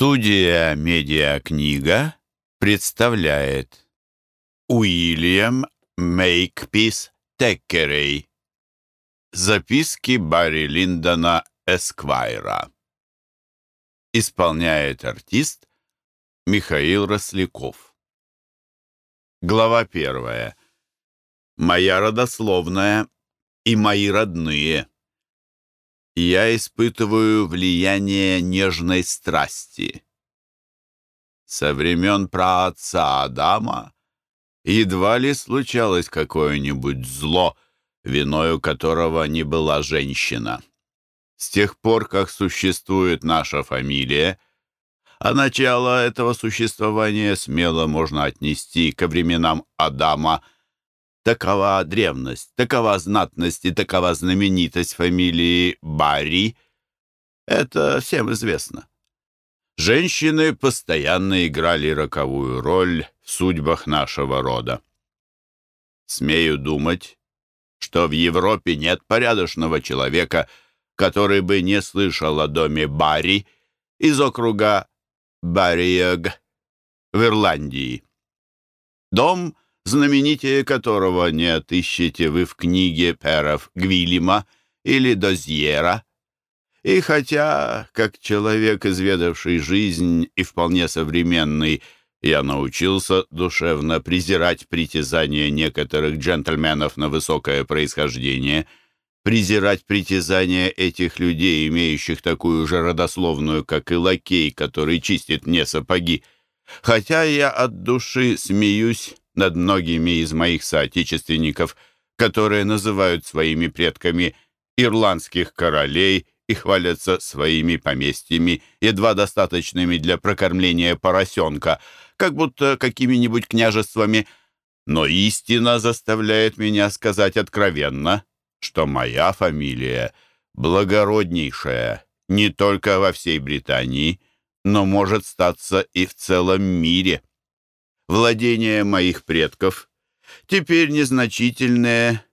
Студия «Медиакнига» представляет Уильям Мейкпис Теккерей. Записки Барри Линдона Эсквайра. Исполняет артист Михаил Росляков. Глава первая. Моя родословная и мои родные я испытываю влияние нежной страсти. Со времен праотца Адама едва ли случалось какое-нибудь зло, виною которого не была женщина. С тех пор, как существует наша фамилия, а начало этого существования смело можно отнести ко временам Адама – Такова древность, такова знатность и такова знаменитость фамилии Барри. Это всем известно. Женщины постоянно играли роковую роль в судьбах нашего рода. Смею думать, что в Европе нет порядочного человека, который бы не слышал о доме Барри из округа Барриег в Ирландии. Дом — знаменитее которого не отыщете вы в книге перов Гвилима или Дозьера. И хотя, как человек, изведавший жизнь и вполне современный, я научился душевно презирать притязания некоторых джентльменов на высокое происхождение, презирать притязания этих людей, имеющих такую же родословную, как и лакей, который чистит мне сапоги. Хотя я от души смеюсь над многими из моих соотечественников, которые называют своими предками ирландских королей и хвалятся своими поместьями, едва достаточными для прокормления поросенка, как будто какими-нибудь княжествами. Но истина заставляет меня сказать откровенно, что моя фамилия благороднейшая не только во всей Британии, но может статься и в целом мире владения моих предков. Теперь незначительная,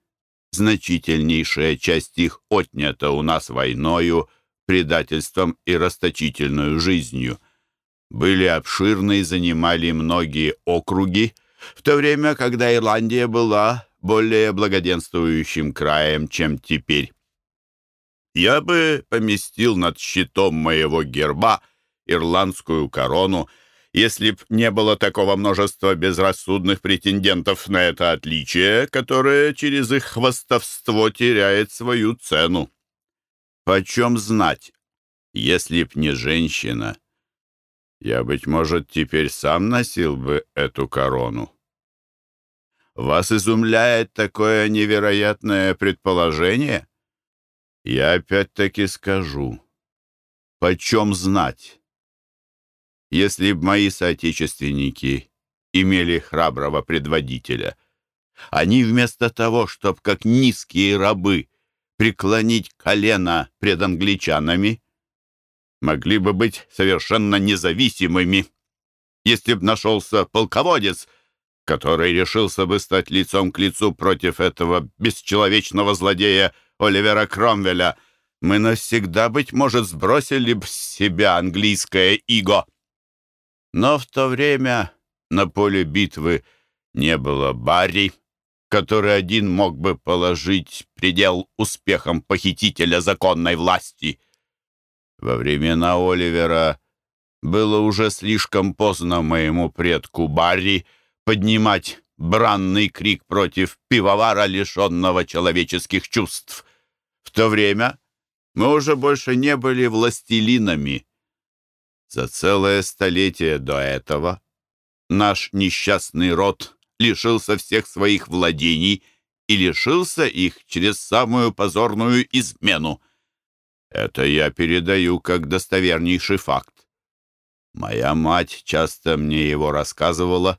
значительнейшая часть их отнята у нас войною, предательством и расточительную жизнью. Были обширны и занимали многие округи, в то время, когда Ирландия была более благоденствующим краем, чем теперь. Я бы поместил над щитом моего герба ирландскую корону — если б не было такого множества безрассудных претендентов на это отличие, которое через их хвастовство теряет свою цену. Почем знать, если б не женщина? Я, быть может, теперь сам носил бы эту корону. Вас изумляет такое невероятное предположение? Я опять-таки скажу. Почем знать? Если б мои соотечественники имели храброго предводителя. Они вместо того, чтобы как низкие рабы преклонить колено пред англичанами, могли бы быть совершенно независимыми, если б нашелся полководец, который решился бы стать лицом к лицу против этого бесчеловечного злодея Оливера Кромвеля, мы навсегда, быть может, сбросили б с себя английское иго. Но в то время на поле битвы не было Барри, который один мог бы положить предел успехам похитителя законной власти. Во времена Оливера было уже слишком поздно моему предку Барри поднимать бранный крик против пивовара, лишенного человеческих чувств. В то время мы уже больше не были властелинами, за целое столетие до этого наш несчастный род лишился всех своих владений и лишился их через самую позорную измену. Это я передаю как достовернейший факт. Моя мать часто мне его рассказывала,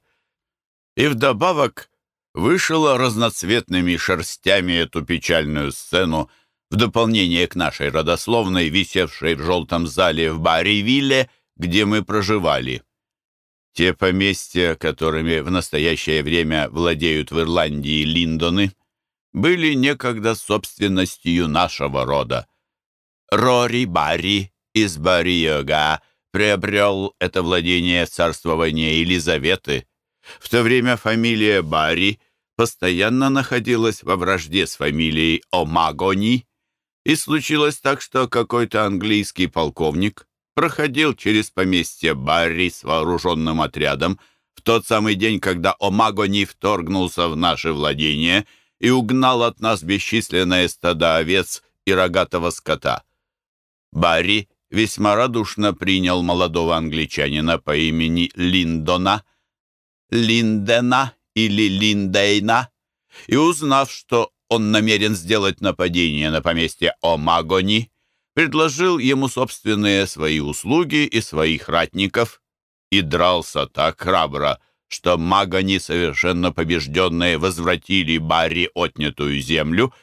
и вдобавок вышила разноцветными шерстями эту печальную сцену в дополнение к нашей родословной, висевшей в желтом зале в Барривилле, где мы проживали. Те поместья, которыми в настоящее время владеют в Ирландии Линдоны, были некогда собственностью нашего рода. Рори Барри из Барриога приобрел это владение в царствование Елизаветы. В то время фамилия Барри постоянно находилась во вражде с фамилией Омагони, и случилось так, что какой-то английский полковник проходил через поместье Барри с вооруженным отрядом в тот самый день, когда Омагони вторгнулся в наше владение и угнал от нас бесчисленное стадо овец и рогатого скота. Барри весьма радушно принял молодого англичанина по имени Линдона, Линдена или Линдейна, и узнав, что он намерен сделать нападение на поместье Омагони, предложил ему собственные свои услуги и своих ратников и дрался так храбро, что Магони, совершенно побежденные, возвратили Барри отнятую землю,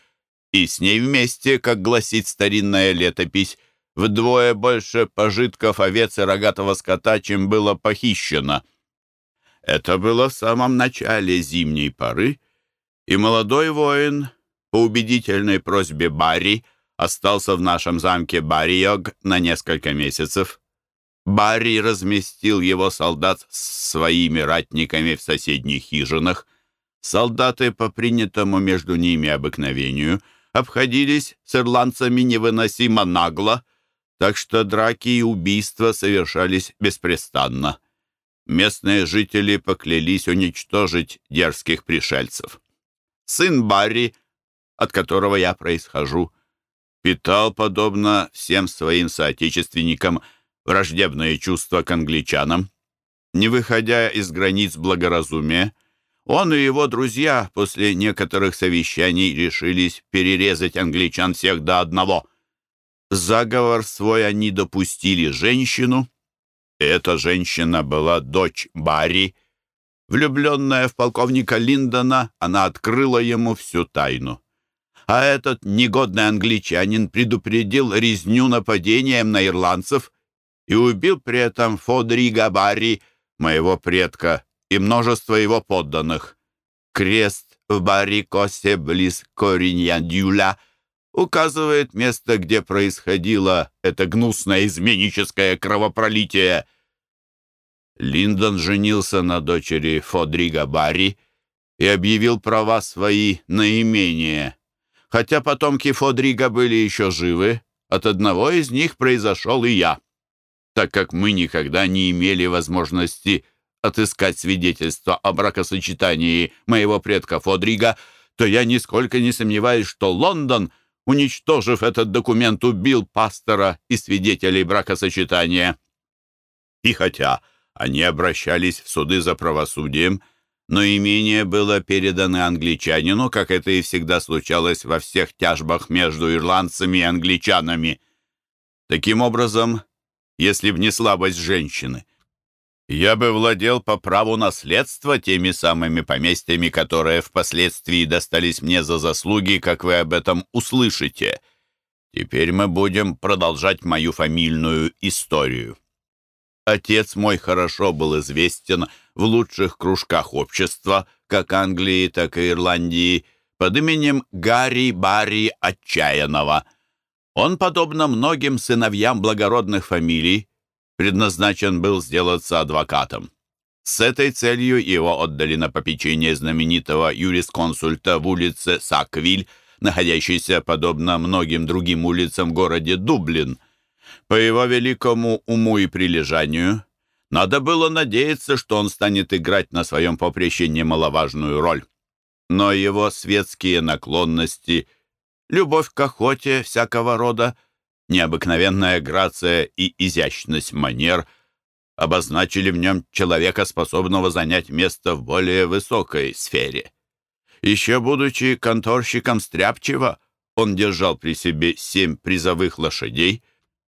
и с ней вместе, как гласит старинная летопись, вдвое больше пожитков овец и рогатого скота, чем было похищено. Это было в самом начале зимней поры, и молодой воин, по убедительной просьбе Барри, остался в нашем замке Барриог на несколько месяцев. Барри разместил его солдат с своими ратниками в соседних хижинах. Солдаты по принятому между ними обыкновению обходились с ирландцами невыносимо нагло, так что драки и убийства совершались беспрестанно. Местные жители поклялись уничтожить дерзких пришельцев. Сын Барри, от которого я происхожу, питал, подобно всем своим соотечественникам, враждебные чувства к англичанам. Не выходя из границ благоразумия, он и его друзья после некоторых совещаний решились перерезать англичан всех до одного — заговор свой они допустили женщину. Эта женщина была дочь Барри. Влюбленная в полковника Линдона, она открыла ему всю тайну. А этот негодный англичанин предупредил резню нападением на ирландцев и убил при этом Фодрига Барри, моего предка, и множество его подданных. Крест в Баррикосе близ Кориньяндюля — указывает место, где происходило это гнусное изменническое кровопролитие. Линдон женился на дочери Фодрига Барри и объявил права свои на имение. Хотя потомки Фодрига были еще живы, от одного из них произошел и я, так как мы никогда не имели возможности отыскать свидетельство о бракосочетании моего предка Фодрига, то я нисколько не сомневаюсь, что Лондон — уничтожив этот документ, убил пастора и свидетелей бракосочетания. И хотя они обращались в суды за правосудием, но имение было передано англичанину, как это и всегда случалось во всех тяжбах между ирландцами и англичанами. Таким образом, если б не слабость женщины, я бы владел по праву наследства теми самыми поместьями, которые впоследствии достались мне за заслуги, как вы об этом услышите. Теперь мы будем продолжать мою фамильную историю. Отец мой хорошо был известен в лучших кружках общества, как Англии, так и Ирландии, под именем Гарри Барри Отчаянного. Он, подобно многим сыновьям благородных фамилий, предназначен был сделаться адвокатом. С этой целью его отдали на попечение знаменитого юрисконсульта в улице Саквиль, находящейся, подобно многим другим улицам в городе Дублин. По его великому уму и прилежанию надо было надеяться, что он станет играть на своем поприще немаловажную роль. Но его светские наклонности, любовь к охоте всякого рода — необыкновенная грация и изящность манер обозначили в нем человека, способного занять место в более высокой сфере. Еще будучи конторщиком стряпчего, он держал при себе семь призовых лошадей,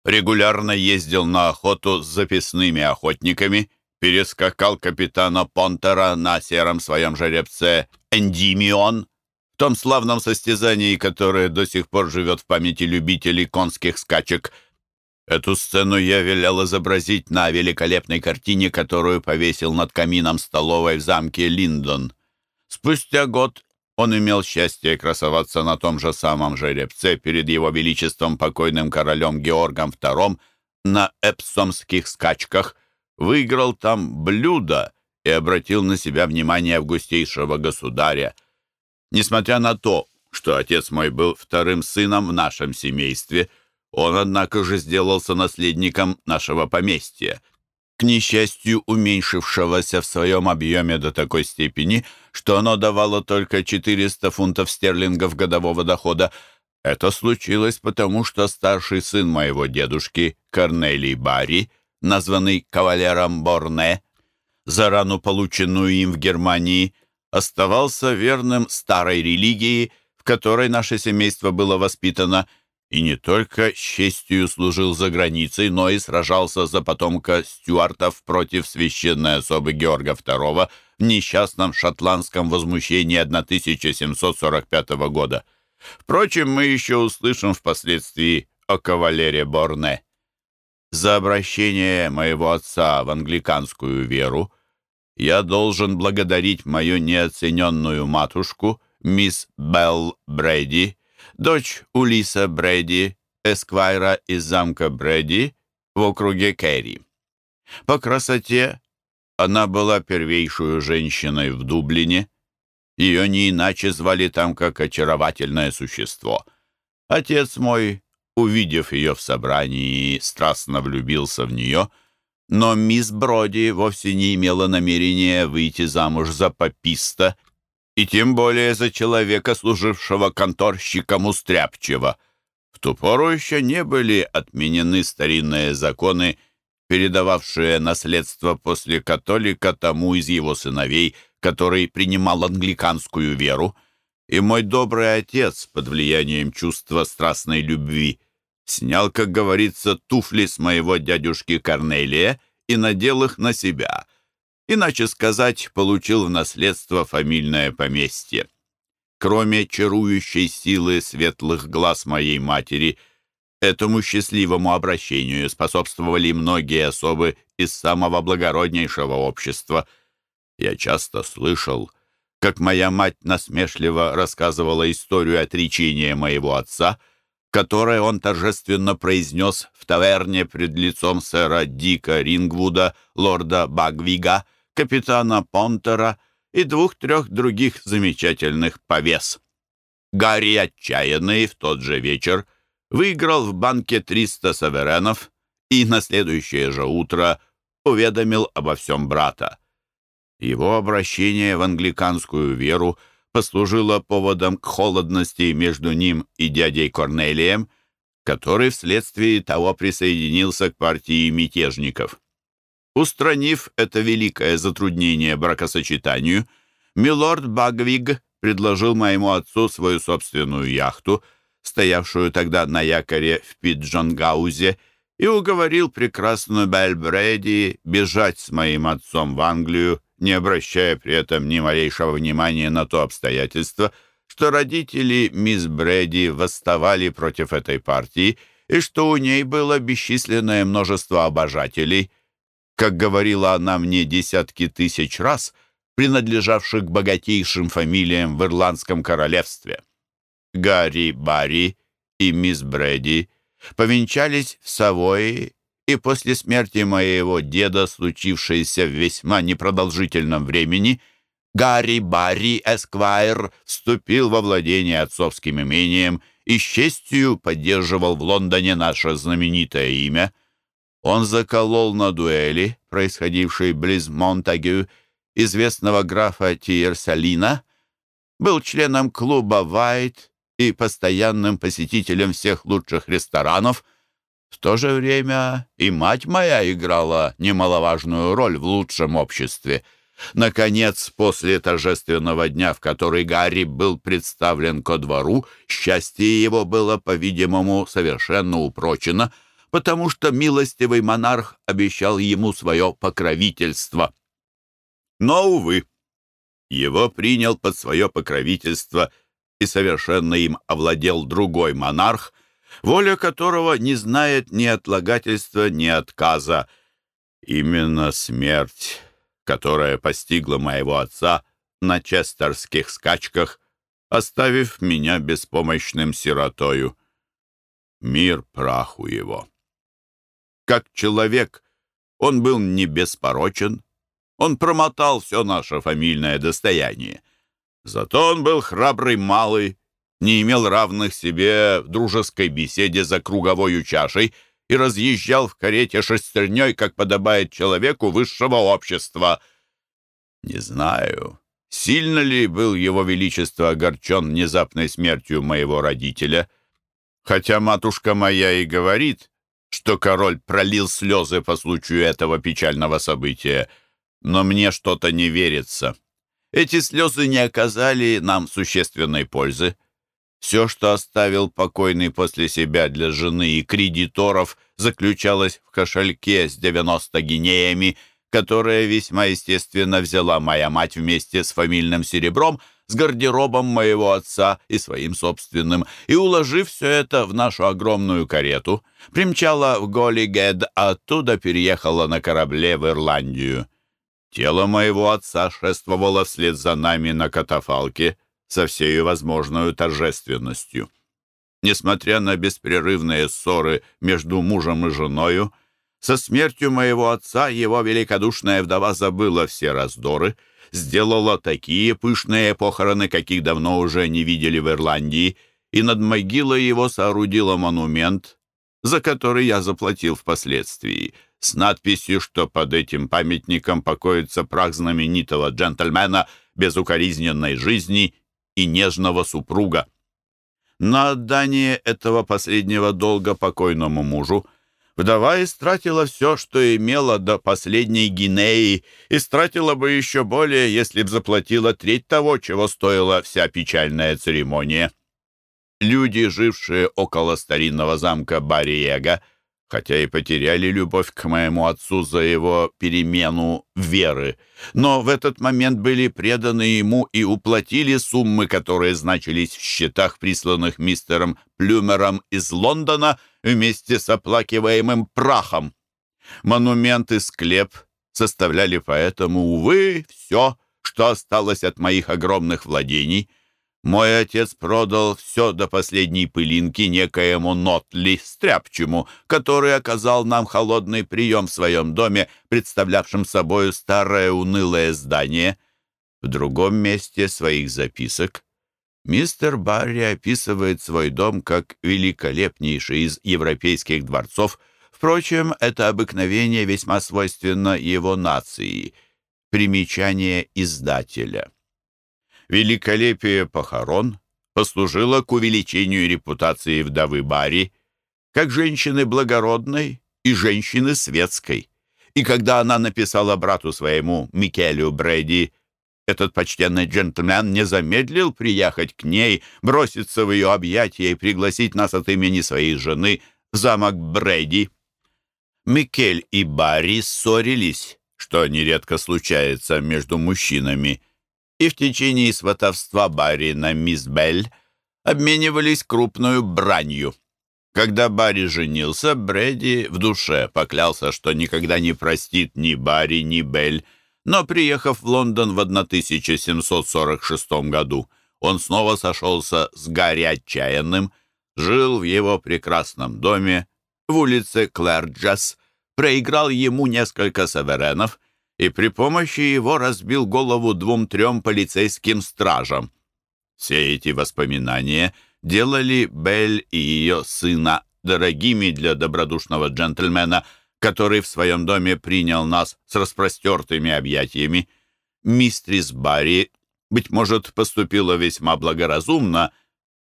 регулярно ездил на охоту с записными охотниками, перескакал капитана Понтера на сером своем жеребце Эндимион, том славном состязании, которое до сих пор живет в памяти любителей конских скачек. Эту сцену я велел изобразить на великолепной картине, которую повесил над камином столовой в замке Линдон. Спустя год он имел счастье красоваться на том же самом жеребце перед его величеством покойным королем Георгом II на эпсомских скачках, выиграл там блюдо и обратил на себя внимание августейшего государя. Несмотря на то, что отец мой был вторым сыном в нашем семействе, он, однако же, сделался наследником нашего поместья, к несчастью, уменьшившегося в своем объеме до такой степени, что оно давало только 400 фунтов стерлингов годового дохода. Это случилось потому, что старший сын моего дедушки, Корнелий Барри, названный кавалером Борне, за рану, полученную им в Германии, оставался верным старой религии, в которой наше семейство было воспитано, и не только с честью служил за границей, но и сражался за потомка Стюартов против священной особы Георга II в несчастном шотландском возмущении 1745 года. Впрочем, мы еще услышим впоследствии о кавалере Борне. За обращение моего отца в англиканскую веру я должен благодарить мою неоцененную матушку, мисс Белл Брэди, дочь Улиса Брэди, эсквайра из замка Брэди в округе Керри. По красоте она была первейшую женщиной в Дублине. Ее не иначе звали там, как очаровательное существо. Отец мой, увидев ее в собрании, страстно влюбился в нее — но мисс Броди вовсе не имела намерения выйти замуж за пописта и тем более за человека, служившего конторщиком устряпчиво. В ту пору еще не были отменены старинные законы, передававшие наследство после католика тому из его сыновей, который принимал англиканскую веру, и мой добрый отец под влиянием чувства страстной любви – снял, как говорится, туфли с моего дядюшки Корнелия и надел их на себя. Иначе сказать, получил в наследство фамильное поместье. Кроме чарующей силы светлых глаз моей матери, этому счастливому обращению способствовали многие особы из самого благороднейшего общества. Я часто слышал, как моя мать насмешливо рассказывала историю отречения моего отца — которое он торжественно произнес в таверне пред лицом сэра Дика Рингвуда, лорда Багвига, капитана Понтера и двух-трех других замечательных повес. Гарри Отчаянный в тот же вечер выиграл в банке 300 саверенов и на следующее же утро уведомил обо всем брата. Его обращение в англиканскую веру – послужило поводом к холодности между ним и дядей Корнелием, который вследствие того присоединился к партии мятежников. Устранив это великое затруднение бракосочетанию, милорд Багвиг предложил моему отцу свою собственную яхту, стоявшую тогда на якоре в Пиджонгаузе, и уговорил прекрасную Бельбреди бежать с моим отцом в Англию не обращая при этом ни малейшего внимания на то обстоятельство, что родители мисс Брэди восставали против этой партии и что у ней было бесчисленное множество обожателей, как говорила она мне десятки тысяч раз, принадлежавших к богатейшим фамилиям в Ирландском королевстве. Гарри Барри и мисс Брэди повенчались в Савойи и после смерти моего деда, случившейся в весьма непродолжительном времени, Гарри Барри Эсквайр вступил во владение отцовским имением и с честью поддерживал в Лондоне наше знаменитое имя. Он заколол на дуэли, происходившей близ Монтагю, известного графа Тиерсалина, был членом клуба «Вайт» и постоянным посетителем всех лучших ресторанов – в то же время и мать моя играла немаловажную роль в лучшем обществе. Наконец, после торжественного дня, в который Гарри был представлен ко двору, счастье его было, по-видимому, совершенно упрочено, потому что милостивый монарх обещал ему свое покровительство. Но, увы, его принял под свое покровительство и совершенно им овладел другой монарх, воля которого не знает ни отлагательства, ни отказа. Именно смерть, которая постигла моего отца на честерских скачках, оставив меня беспомощным сиротою. Мир праху его. Как человек он был не беспорочен, он промотал все наше фамильное достояние. Зато он был храбрый малый, не имел равных себе в дружеской беседе за круговой чашей и разъезжал в карете шестерней, как подобает человеку высшего общества. Не знаю, сильно ли был его величество огорчен внезапной смертью моего родителя, хотя матушка моя и говорит, что король пролил слезы по случаю этого печального события, но мне что-то не верится. Эти слезы не оказали нам существенной пользы. Все, что оставил покойный после себя для жены и кредиторов, заключалось в кошельке с 90 гинеями, которое весьма естественно взяла моя мать вместе с фамильным серебром, с гардеробом моего отца и своим собственным, и, уложив все это в нашу огромную карету, примчала в Голлигед, а оттуда переехала на корабле в Ирландию. Тело моего отца шествовало вслед за нами на катафалке со всей возможной торжественностью. Несмотря на беспрерывные ссоры между мужем и женою, со смертью моего отца его великодушная вдова забыла все раздоры, сделала такие пышные похороны, каких давно уже не видели в Ирландии, и над могилой его соорудила монумент, за который я заплатил впоследствии, с надписью, что под этим памятником покоится прах знаменитого джентльмена безукоризненной жизни и нежного супруга. На отдание этого последнего долга покойному мужу Вдова истратила все, что имела до последней гинеи, и стратила бы еще более, если б заплатила треть того, чего стоила вся печальная церемония. Люди, жившие около старинного замка Бариега, хотя и потеряли любовь к моему отцу за его перемену веры, но в этот момент были преданы ему и уплатили суммы, которые значились в счетах, присланных мистером Плюмером из Лондона вместе с оплакиваемым прахом. Монумент и склеп составляли поэтому, увы, все, что осталось от моих огромных владений — мой отец продал все до последней пылинки некоему Нотли Стряпчему, который оказал нам холодный прием в своем доме, представлявшем собою старое унылое здание. В другом месте своих записок мистер Барри описывает свой дом как великолепнейший из европейских дворцов. Впрочем, это обыкновение весьма свойственно его нации. Примечание издателя. Великолепие похорон послужило к увеличению репутации вдовы Барри как женщины благородной и женщины светской. И когда она написала брату своему, Микелю Брэди, этот почтенный джентльмен не замедлил приехать к ней, броситься в ее объятия и пригласить нас от имени своей жены в замок Брэди. Микель и Барри ссорились, что нередко случается между мужчинами – и в течение сватовства Барри на мисс Белль обменивались крупную бранью. Когда Барри женился, Брэди в душе поклялся, что никогда не простит ни Барри, ни Белль, но, приехав в Лондон в 1746 году, он снова сошелся с Гарри Отчаянным, жил в его прекрасном доме в улице Клэрджас, проиграл ему несколько саверенов — и при помощи его разбил голову двум-трем полицейским стражам. Все эти воспоминания делали Белль и ее сына дорогими для добродушного джентльмена, который в своем доме принял нас с распростертыми объятиями. Мистрис Барри, быть может, поступила весьма благоразумно,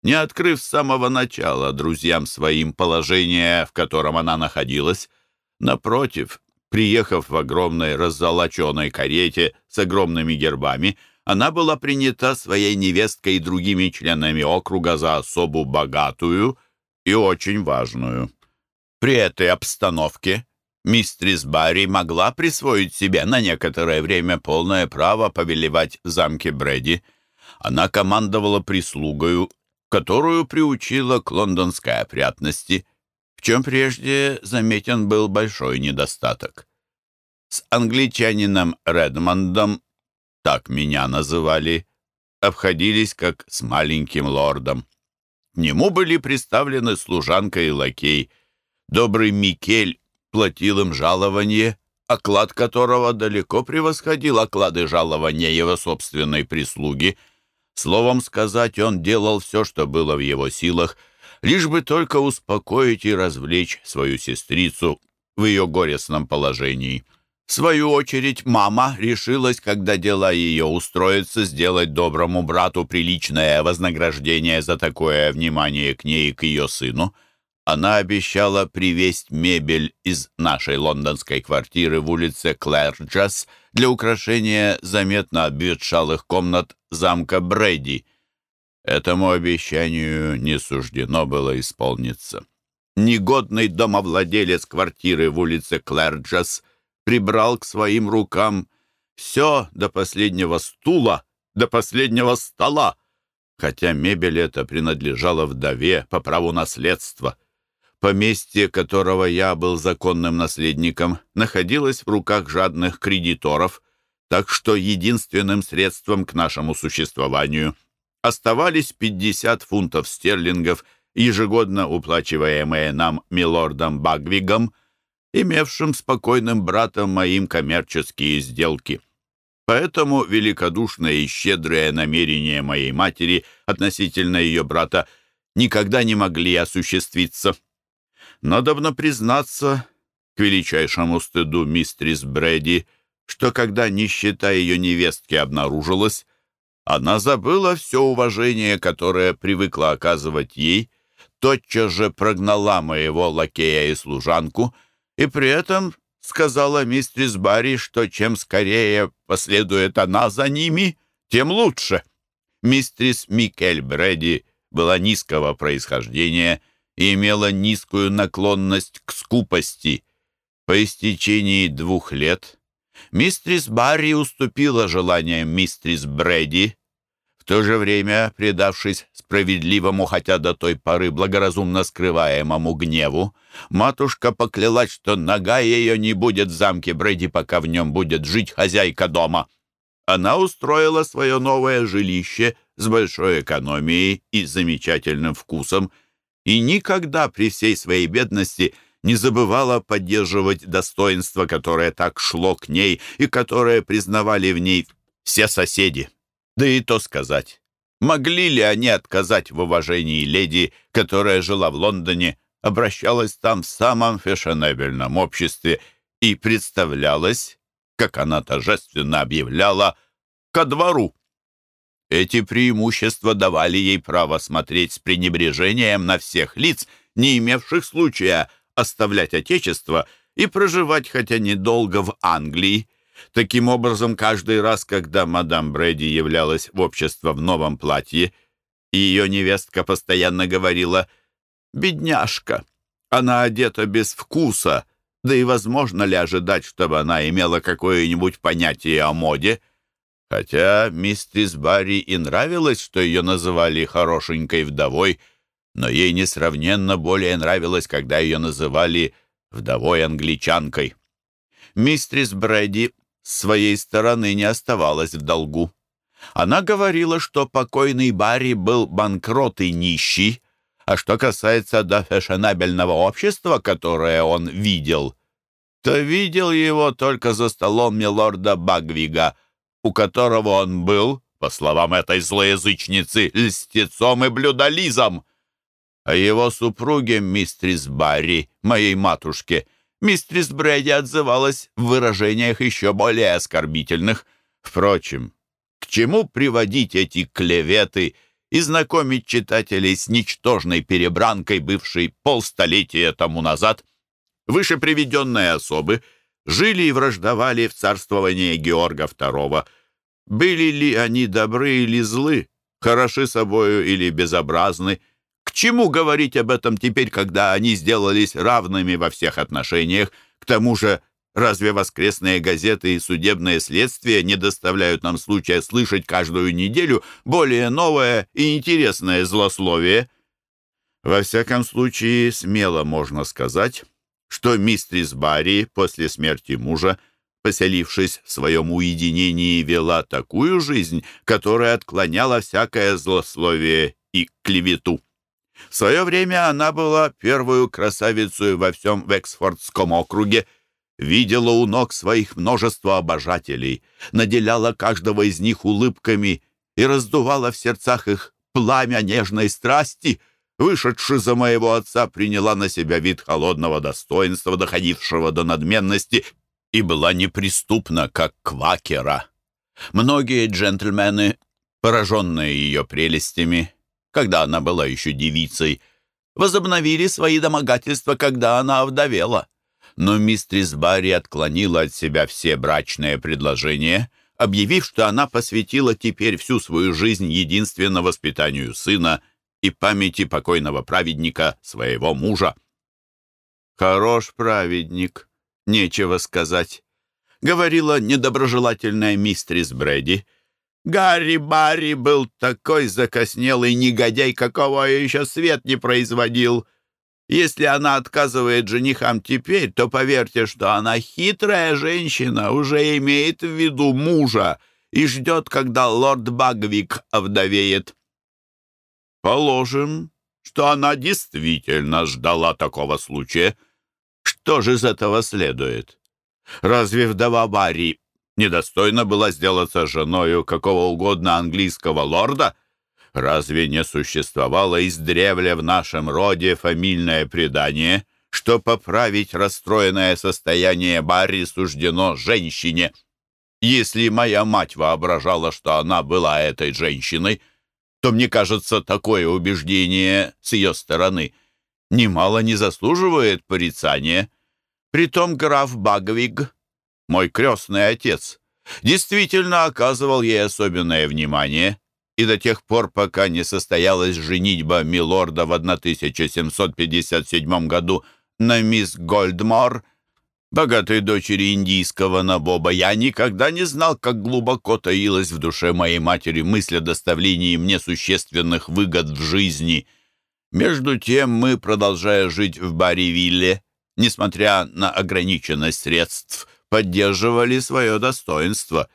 не открыв с самого начала друзьям своим положение, в котором она находилась. Напротив, Приехав в огромной раззолоченной карете с огромными гербами, она была принята своей невесткой и другими членами округа за особу богатую и очень важную. При этой обстановке мистрис Барри могла присвоить себе на некоторое время полное право повелевать в замке Брэди. Она командовала прислугою, которую приучила к лондонской опрятности – чем прежде заметен был большой недостаток. С англичанином Редмондом, так меня называли, обходились как с маленьким лордом. К нему были представлены служанка и лакей. Добрый Микель платил им жалование, оклад которого далеко превосходил оклады жалования его собственной прислуги. Словом сказать, он делал все, что было в его силах, лишь бы только успокоить и развлечь свою сестрицу в ее горестном положении. В свою очередь, мама решилась, когда дела ее устроятся, сделать доброму брату приличное вознаграждение за такое внимание к ней и к ее сыну. Она обещала привезть мебель из нашей лондонской квартиры в улице Клэрджас для украшения заметно обветшалых комнат замка Брэди. Этому обещанию не суждено было исполниться. Негодный домовладелец квартиры в улице Клэрджас – прибрал к своим рукам все до последнего стула, до последнего стола, хотя мебель эта принадлежала вдове по праву наследства. Поместье, которого я был законным наследником, находилось в руках жадных кредиторов, так что единственным средством к нашему существованию оставались 50 фунтов стерлингов, ежегодно уплачиваемые нам милордом Багвигом, имевшим спокойным братом моим коммерческие сделки. Поэтому великодушное и щедрое намерение моей матери относительно ее брата никогда не могли осуществиться. Надобно признаться, к величайшему стыду мистрис Брэди, что когда нищета ее невестки обнаружилась, она забыла все уважение, которое привыкла оказывать ей, тотчас же прогнала моего лакея и служанку — и при этом сказала мистерис Барри, что чем скорее последует она за ними, тем лучше. Мистерис Микель Брэди была низкого происхождения и имела низкую наклонность к скупости. По истечении двух лет мистерис Барри уступила желаниям мистерис Брэди, в то же время, предавшись справедливому, хотя до той поры благоразумно скрываемому гневу, матушка поклялась, что нога ее не будет в замке Брэди, пока в нем будет жить хозяйка дома. Она устроила свое новое жилище с большой экономией и замечательным вкусом и никогда при всей своей бедности не забывала поддерживать достоинство, которое так шло к ней и которое признавали в ней все соседи. Да и то сказать. Могли ли они отказать в уважении леди, которая жила в Лондоне, обращалась там в самом фешенебельном обществе и представлялась, как она торжественно объявляла, ко двору? Эти преимущества давали ей право смотреть с пренебрежением на всех лиц, не имевших случая оставлять Отечество и проживать хотя недолго в Англии, Таким образом, каждый раз, когда мадам Брэди являлась в общество в новом платье, ее невестка постоянно говорила «Бедняжка, она одета без вкуса, да и возможно ли ожидать, чтобы она имела какое-нибудь понятие о моде?» Хотя миссис Барри и нравилось, что ее называли хорошенькой вдовой, но ей несравненно более нравилось, когда ее называли вдовой-англичанкой. Мистрис Брэди с своей стороны не оставалась в долгу. Она говорила, что покойный Барри был банкрот и нищий, а что касается до фешенебельного общества, которое он видел, то видел его только за столом милорда Багвига, у которого он был, по словам этой злоязычницы, льстецом и блюдолизом. А его супруге, мистрис Барри, моей матушке, мистрис Брэди отзывалась в выражениях еще более оскорбительных. Впрочем, к чему приводить эти клеветы и знакомить читателей с ничтожной перебранкой, бывшей полстолетия тому назад? Выше приведенные особы жили и враждовали в царствовании Георга II. Были ли они добры или злы, хороши собою или безобразны – чему говорить об этом теперь, когда они сделались равными во всех отношениях? К тому же, разве воскресные газеты и судебное следствие не доставляют нам случая слышать каждую неделю более новое и интересное злословие? Во всяком случае, смело можно сказать, что мистрис Барри после смерти мужа, поселившись в своем уединении, вела такую жизнь, которая отклоняла всякое злословие и клевету. В свое время она была первую красавицей во всем Вексфордском округе, видела у ног своих множество обожателей, наделяла каждого из них улыбками и раздувала в сердцах их пламя нежной страсти, вышедши за моего отца, приняла на себя вид холодного достоинства, доходившего до надменности, и была неприступна, как квакера. Многие джентльмены, пораженные ее прелестями, когда она была еще девицей, возобновили свои домогательства, когда она овдовела. Но мистрис Барри отклонила от себя все брачные предложения, объявив, что она посвятила теперь всю свою жизнь единственно воспитанию сына и памяти покойного праведника, своего мужа. «Хорош праведник, нечего сказать», — говорила недоброжелательная мистрис Брэди, Гарри Барри был такой закоснелый негодяй, какого еще свет не производил. Если она отказывает женихам теперь, то поверьте, что она хитрая женщина, уже имеет в виду мужа и ждет, когда лорд Багвик овдовеет. Положим, что она действительно ждала такого случая. Что же из этого следует? Разве вдова Барри недостойна была сделаться женою какого угодно английского лорда? Разве не существовало издревле в нашем роде фамильное предание, что поправить расстроенное состояние Барри суждено женщине? Если моя мать воображала, что она была этой женщиной, то, мне кажется, такое убеждение с ее стороны немало не заслуживает порицания. Притом граф Багвиг мой крестный отец, действительно оказывал ей особенное внимание, и до тех пор, пока не состоялась женитьба милорда в 1757 году на мисс Гольдмор, богатой дочери индийского набоба, я никогда не знал, как глубоко таилась в душе моей матери мысль о доставлении мне существенных выгод в жизни. Между тем мы, продолжая жить в Барривилле, несмотря на ограниченность средств, поддерживали свое достоинство.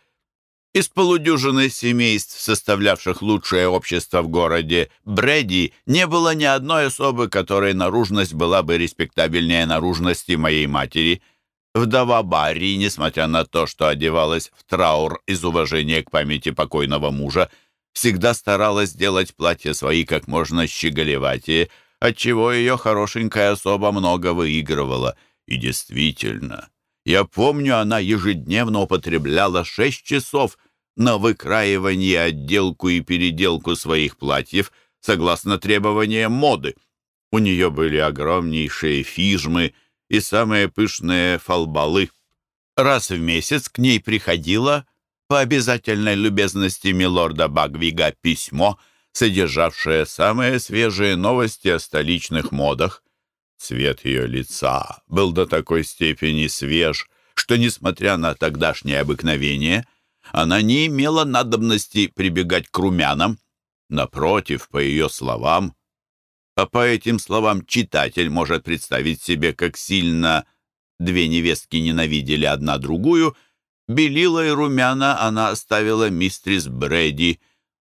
Из полудюжины семейств, составлявших лучшее общество в городе Брэди, не было ни одной особы, которой наружность была бы респектабельнее наружности моей матери. Вдова Барри, несмотря на то, что одевалась в траур из уважения к памяти покойного мужа, всегда старалась сделать платья свои как можно щеголеватее, отчего ее хорошенькая особа много выигрывала. И действительно, я помню, она ежедневно употребляла шесть часов на выкраивание, отделку и переделку своих платьев согласно требованиям моды. У нее были огромнейшие фижмы и самые пышные фалбалы. Раз в месяц к ней приходило по обязательной любезности милорда Багвига письмо, содержавшее самые свежие новости о столичных модах. Цвет ее лица был до такой степени свеж, что, несмотря на тогдашнее обыкновение, она не имела надобности прибегать к румянам. Напротив, по ее словам, а по этим словам читатель может представить себе, как сильно две невестки ненавидели одна другую, белила и румяна она оставила мистрис Брэди,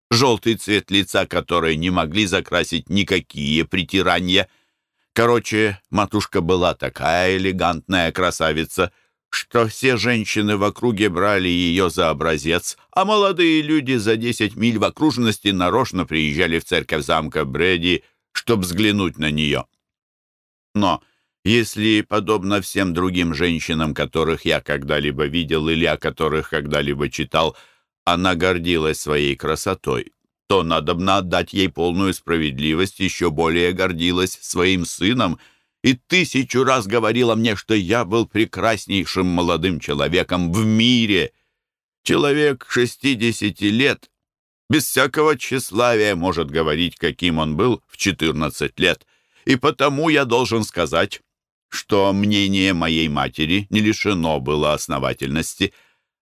желтый цвет лица которой не могли закрасить никакие притирания — Короче, матушка была такая элегантная красавица, что все женщины в округе брали ее за образец, а молодые люди за десять миль в окружности нарочно приезжали в церковь замка Брэди, чтобы взглянуть на нее. Но если, подобно всем другим женщинам, которых я когда-либо видел или о которых когда-либо читал, она гордилась своей красотой, то надобно отдать ей полную справедливость, еще более гордилась своим сыном и тысячу раз говорила мне, что я был прекраснейшим молодым человеком в мире. Человек шестидесяти лет без всякого тщеславия может говорить, каким он был в четырнадцать лет, и потому я должен сказать, что мнение моей матери не лишено было основательности.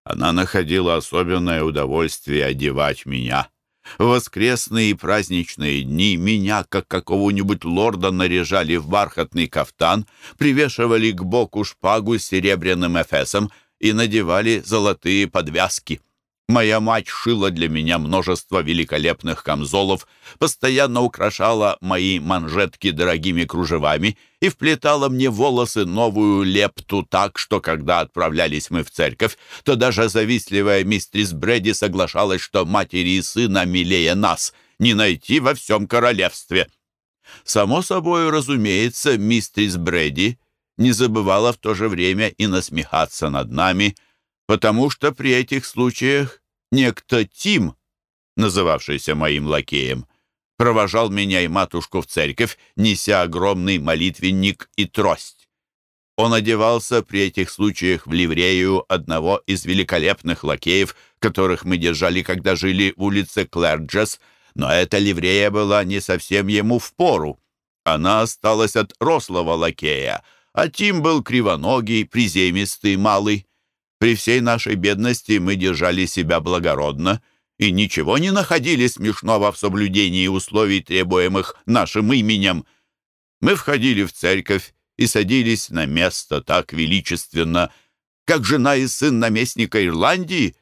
Она находила особенное удовольствие одевать меня — воскресные и праздничные дни меня, как какого-нибудь лорда, наряжали в бархатный кафтан, привешивали к боку шпагу с серебряным эфесом и надевали золотые подвязки. Моя мать шила для меня множество великолепных камзолов, постоянно украшала мои манжетки дорогими кружевами и вплетала мне волосы новую лепту так, что когда отправлялись мы в церковь, то даже завистливая мистрис Бредди соглашалась, что матери и сына милее нас не найти во всем королевстве. Само собой, разумеется, мистрис Бредди не забывала в то же время и насмехаться над нами, потому что при этих случаях некто Тим, называвшийся моим лакеем, провожал меня и матушку в церковь, неся огромный молитвенник и трость. Он одевался при этих случаях в ливрею одного из великолепных лакеев, которых мы держали, когда жили в улице Клерджес, но эта ливрея была не совсем ему в пору. Она осталась от рослого лакея, а Тим был кривоногий, приземистый, малый. При всей нашей бедности мы держали себя благородно и ничего не находили смешного в соблюдении условий, требуемых нашим именем. Мы входили в церковь и садились на место так величественно, как жена и сын наместника Ирландии.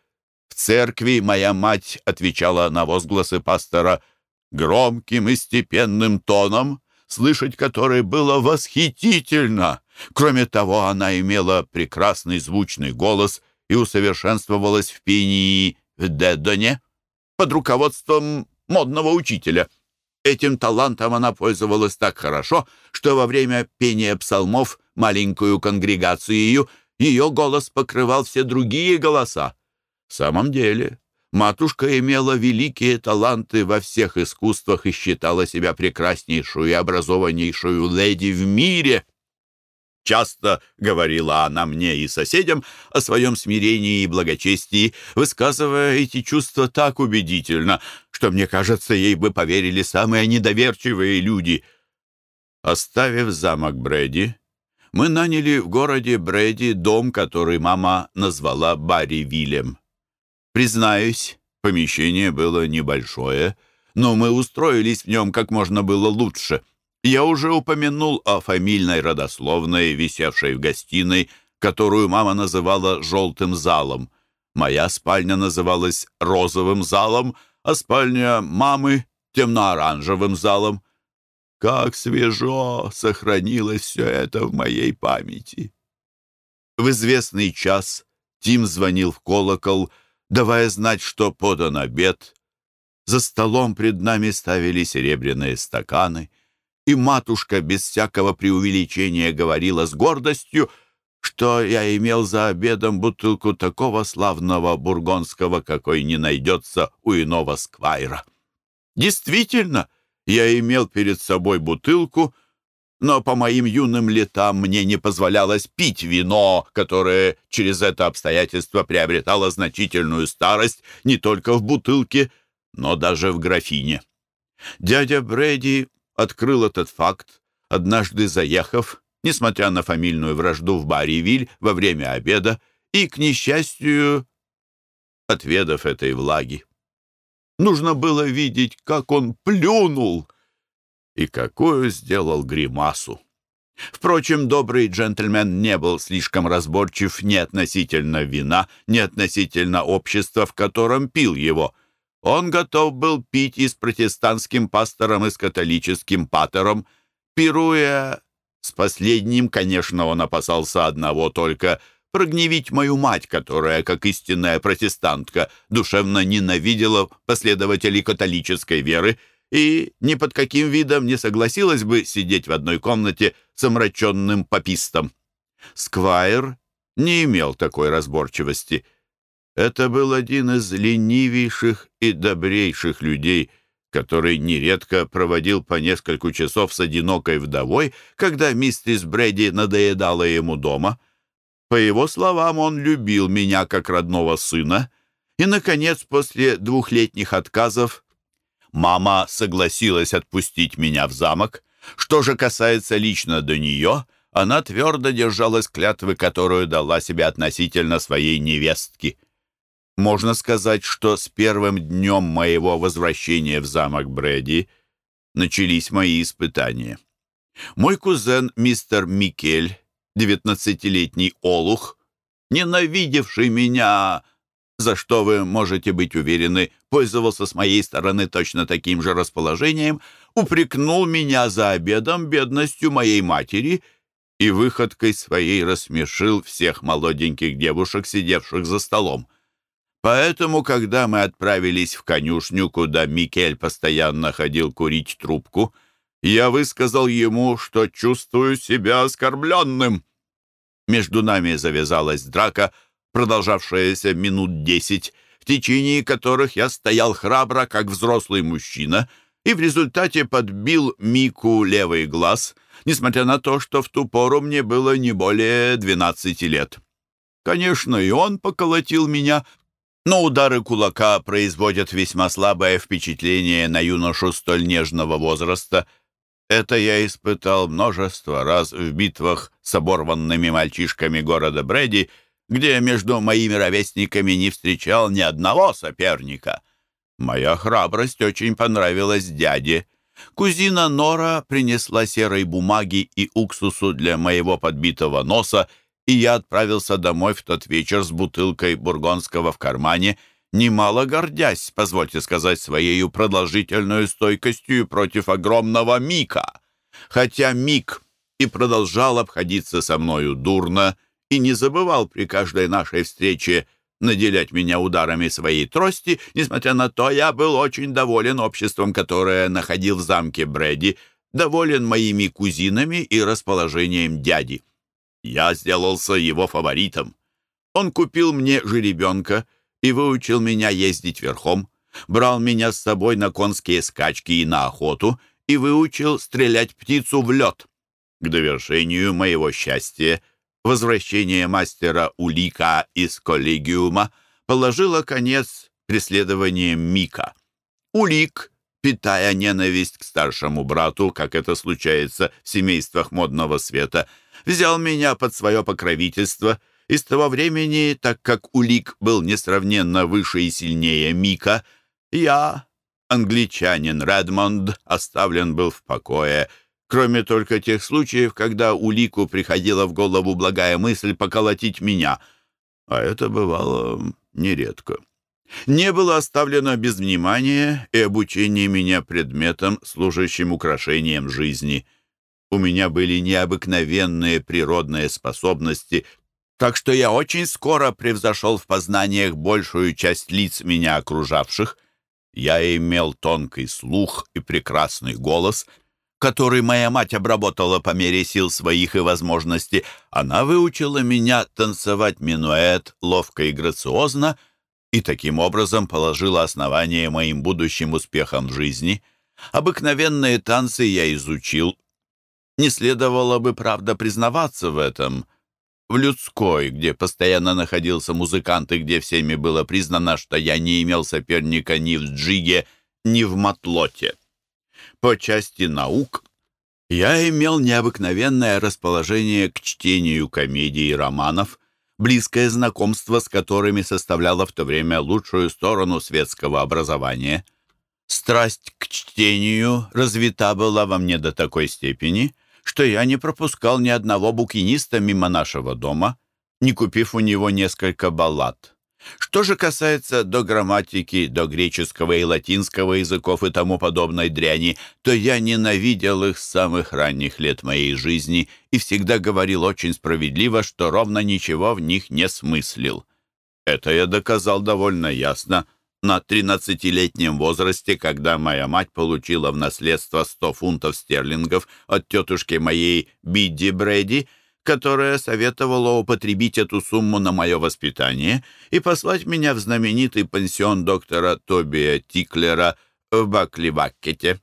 В церкви моя мать отвечала на возгласы пастора громким и степенным тоном, слышать который было восхитительно. Кроме того, она имела прекрасный звучный голос и усовершенствовалась в пении в Дедоне под руководством модного учителя. Этим талантом она пользовалась так хорошо, что во время пения псалмов маленькую конгрегацию ее голос покрывал все другие голоса. В самом деле, матушка имела великие таланты во всех искусствах и считала себя прекраснейшую и образованнейшую леди в мире. Часто говорила она мне и соседям о своем смирении и благочестии, высказывая эти чувства так убедительно, что, мне кажется, ей бы поверили самые недоверчивые люди. Оставив замок Брэди, мы наняли в городе Брэди дом, который мама назвала Барри Вилем. Признаюсь, помещение было небольшое, но мы устроились в нем как можно было лучше — я уже упомянул о фамильной родословной, висевшей в гостиной, которую мама называла «желтым залом». Моя спальня называлась «розовым залом», а спальня мамы — темно-оранжевым залом. Как свежо сохранилось все это в моей памяти. В известный час Тим звонил в колокол, давая знать, что подан обед. За столом пред нами ставили серебряные стаканы — и матушка без всякого преувеличения говорила с гордостью, что я имел за обедом бутылку такого славного бургонского, какой не найдется у иного сквайра. Действительно, я имел перед собой бутылку, но по моим юным летам мне не позволялось пить вино, которое через это обстоятельство приобретало значительную старость не только в бутылке, но даже в графине. Дядя Брэди открыл этот факт, однажды заехав, несмотря на фамильную вражду в баре Виль во время обеда, и, к несчастью, отведав этой влаги. Нужно было видеть, как он плюнул и какую сделал гримасу. Впрочем, добрый джентльмен не был слишком разборчив ни относительно вина, ни относительно общества, в котором пил его — он готов был пить и с протестантским пастором, и с католическим патером, пируя с последним, конечно, он опасался одного только — прогневить мою мать, которая, как истинная протестантка, душевно ненавидела последователей католической веры и ни под каким видом не согласилась бы сидеть в одной комнате с омраченным попистом. Сквайр не имел такой разборчивости — это был один из ленивейших и добрейших людей, который нередко проводил по несколько часов с одинокой вдовой, когда миссис Брэди надоедала ему дома. По его словам, он любил меня как родного сына. И, наконец, после двухлетних отказов, мама согласилась отпустить меня в замок. Что же касается лично до нее, она твердо держалась клятвы, которую дала себе относительно своей невестки. Можно сказать, что с первым днем моего возвращения в замок Брэди начались мои испытания. Мой кузен мистер Микель, девятнадцатилетний олух, ненавидевший меня за что вы можете быть уверены, пользовался с моей стороны точно таким же расположением, упрекнул меня за обедом бедностью моей матери и выходкой своей рассмешил всех молоденьких девушек, сидевших за столом. Поэтому, когда мы отправились в конюшню, куда Микель постоянно ходил курить трубку, я высказал ему, что чувствую себя оскорбленным. Между нами завязалась драка, продолжавшаяся минут десять, в течение которых я стоял храбро, как взрослый мужчина, и в результате подбил Мику левый глаз, несмотря на то, что в ту пору мне было не более двенадцати лет. Конечно, и он поколотил меня, но удары кулака производят весьма слабое впечатление на юношу столь нежного возраста. Это я испытал множество раз в битвах с оборванными мальчишками города Брэди, где между моими ровесниками не встречал ни одного соперника. Моя храбрость очень понравилась дяде. Кузина Нора принесла серой бумаги и уксусу для моего подбитого носа, и я отправился домой в тот вечер с бутылкой бургонского в кармане, немало гордясь, позвольте сказать, своей продолжительной стойкостью против огромного Мика. Хотя Мик и продолжал обходиться со мною дурно и не забывал при каждой нашей встрече наделять меня ударами своей трости, несмотря на то, я был очень доволен обществом, которое находил в замке Брэди, доволен моими кузинами и расположением дяди. Я сделался его фаворитом. Он купил мне жеребенка и выучил меня ездить верхом, брал меня с собой на конские скачки и на охоту и выучил стрелять птицу в лед. К довершению моего счастья возвращение мастера Улика из коллегиума положило конец преследованиям Мика. Улик, питая ненависть к старшему брату, как это случается в семействах модного света, — взял меня под свое покровительство, и с того времени, так как Улик был несравненно выше и сильнее Мика, я, англичанин Редмонд, оставлен был в покое, кроме только тех случаев, когда Улику приходила в голову благая мысль поколотить меня, а это бывало нередко. Не было оставлено без внимания и обучение меня предметам, служащим украшением жизни — у меня были необыкновенные природные способности, так что я очень скоро превзошел в познаниях большую часть лиц меня окружавших. Я имел тонкий слух и прекрасный голос, который моя мать обработала по мере сил своих и возможностей. Она выучила меня танцевать минуэт ловко и грациозно и таким образом положила основание моим будущим успехам в жизни. Обыкновенные танцы я изучил не следовало бы, правда, признаваться в этом. В людской, где постоянно находился музыкант и где всеми было признано, что я не имел соперника ни в джиге, ни в матлоте. По части наук я имел необыкновенное расположение к чтению комедий и романов, близкое знакомство с которыми составляло в то время лучшую сторону светского образования. Страсть к чтению развита была во мне до такой степени, что я не пропускал ни одного букиниста мимо нашего дома, не купив у него несколько баллад. Что же касается до грамматики, до греческого и латинского языков и тому подобной дряни, то я ненавидел их с самых ранних лет моей жизни и всегда говорил очень справедливо, что ровно ничего в них не смыслил. Это я доказал довольно ясно на 13-летнем возрасте, когда моя мать получила в наследство 100 фунтов стерлингов от тетушки моей Бидди Брэди, которая советовала употребить эту сумму на мое воспитание и послать меня в знаменитый пансион доктора Тобия Тиклера в Бакливаккете.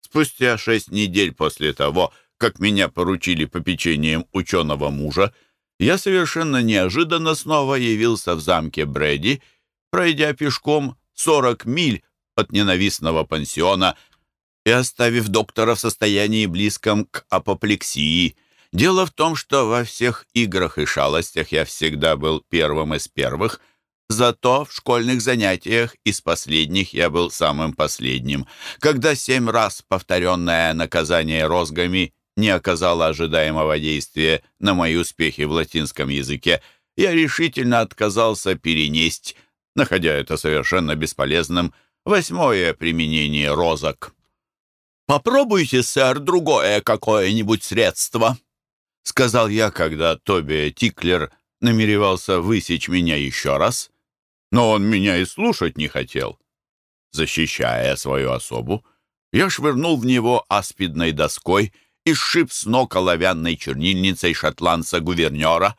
Спустя шесть недель после того, как меня поручили попечением ученого мужа, я совершенно неожиданно снова явился в замке Брэди — пройдя пешком 40 миль от ненавистного пансиона и оставив доктора в состоянии близком к апоплексии. Дело в том, что во всех играх и шалостях я всегда был первым из первых, зато в школьных занятиях из последних я был самым последним. Когда семь раз повторенное наказание розгами не оказало ожидаемого действия на мои успехи в латинском языке, я решительно отказался перенесть, находя это совершенно бесполезным, восьмое применение розок. «Попробуйте, сэр, другое какое-нибудь средство», — сказал я, когда Тоби Тиклер намеревался высечь меня еще раз, но он меня и слушать не хотел. Защищая свою особу, я швырнул в него аспидной доской и сшиб с ног оловянной чернильницей шотландца-гувернера.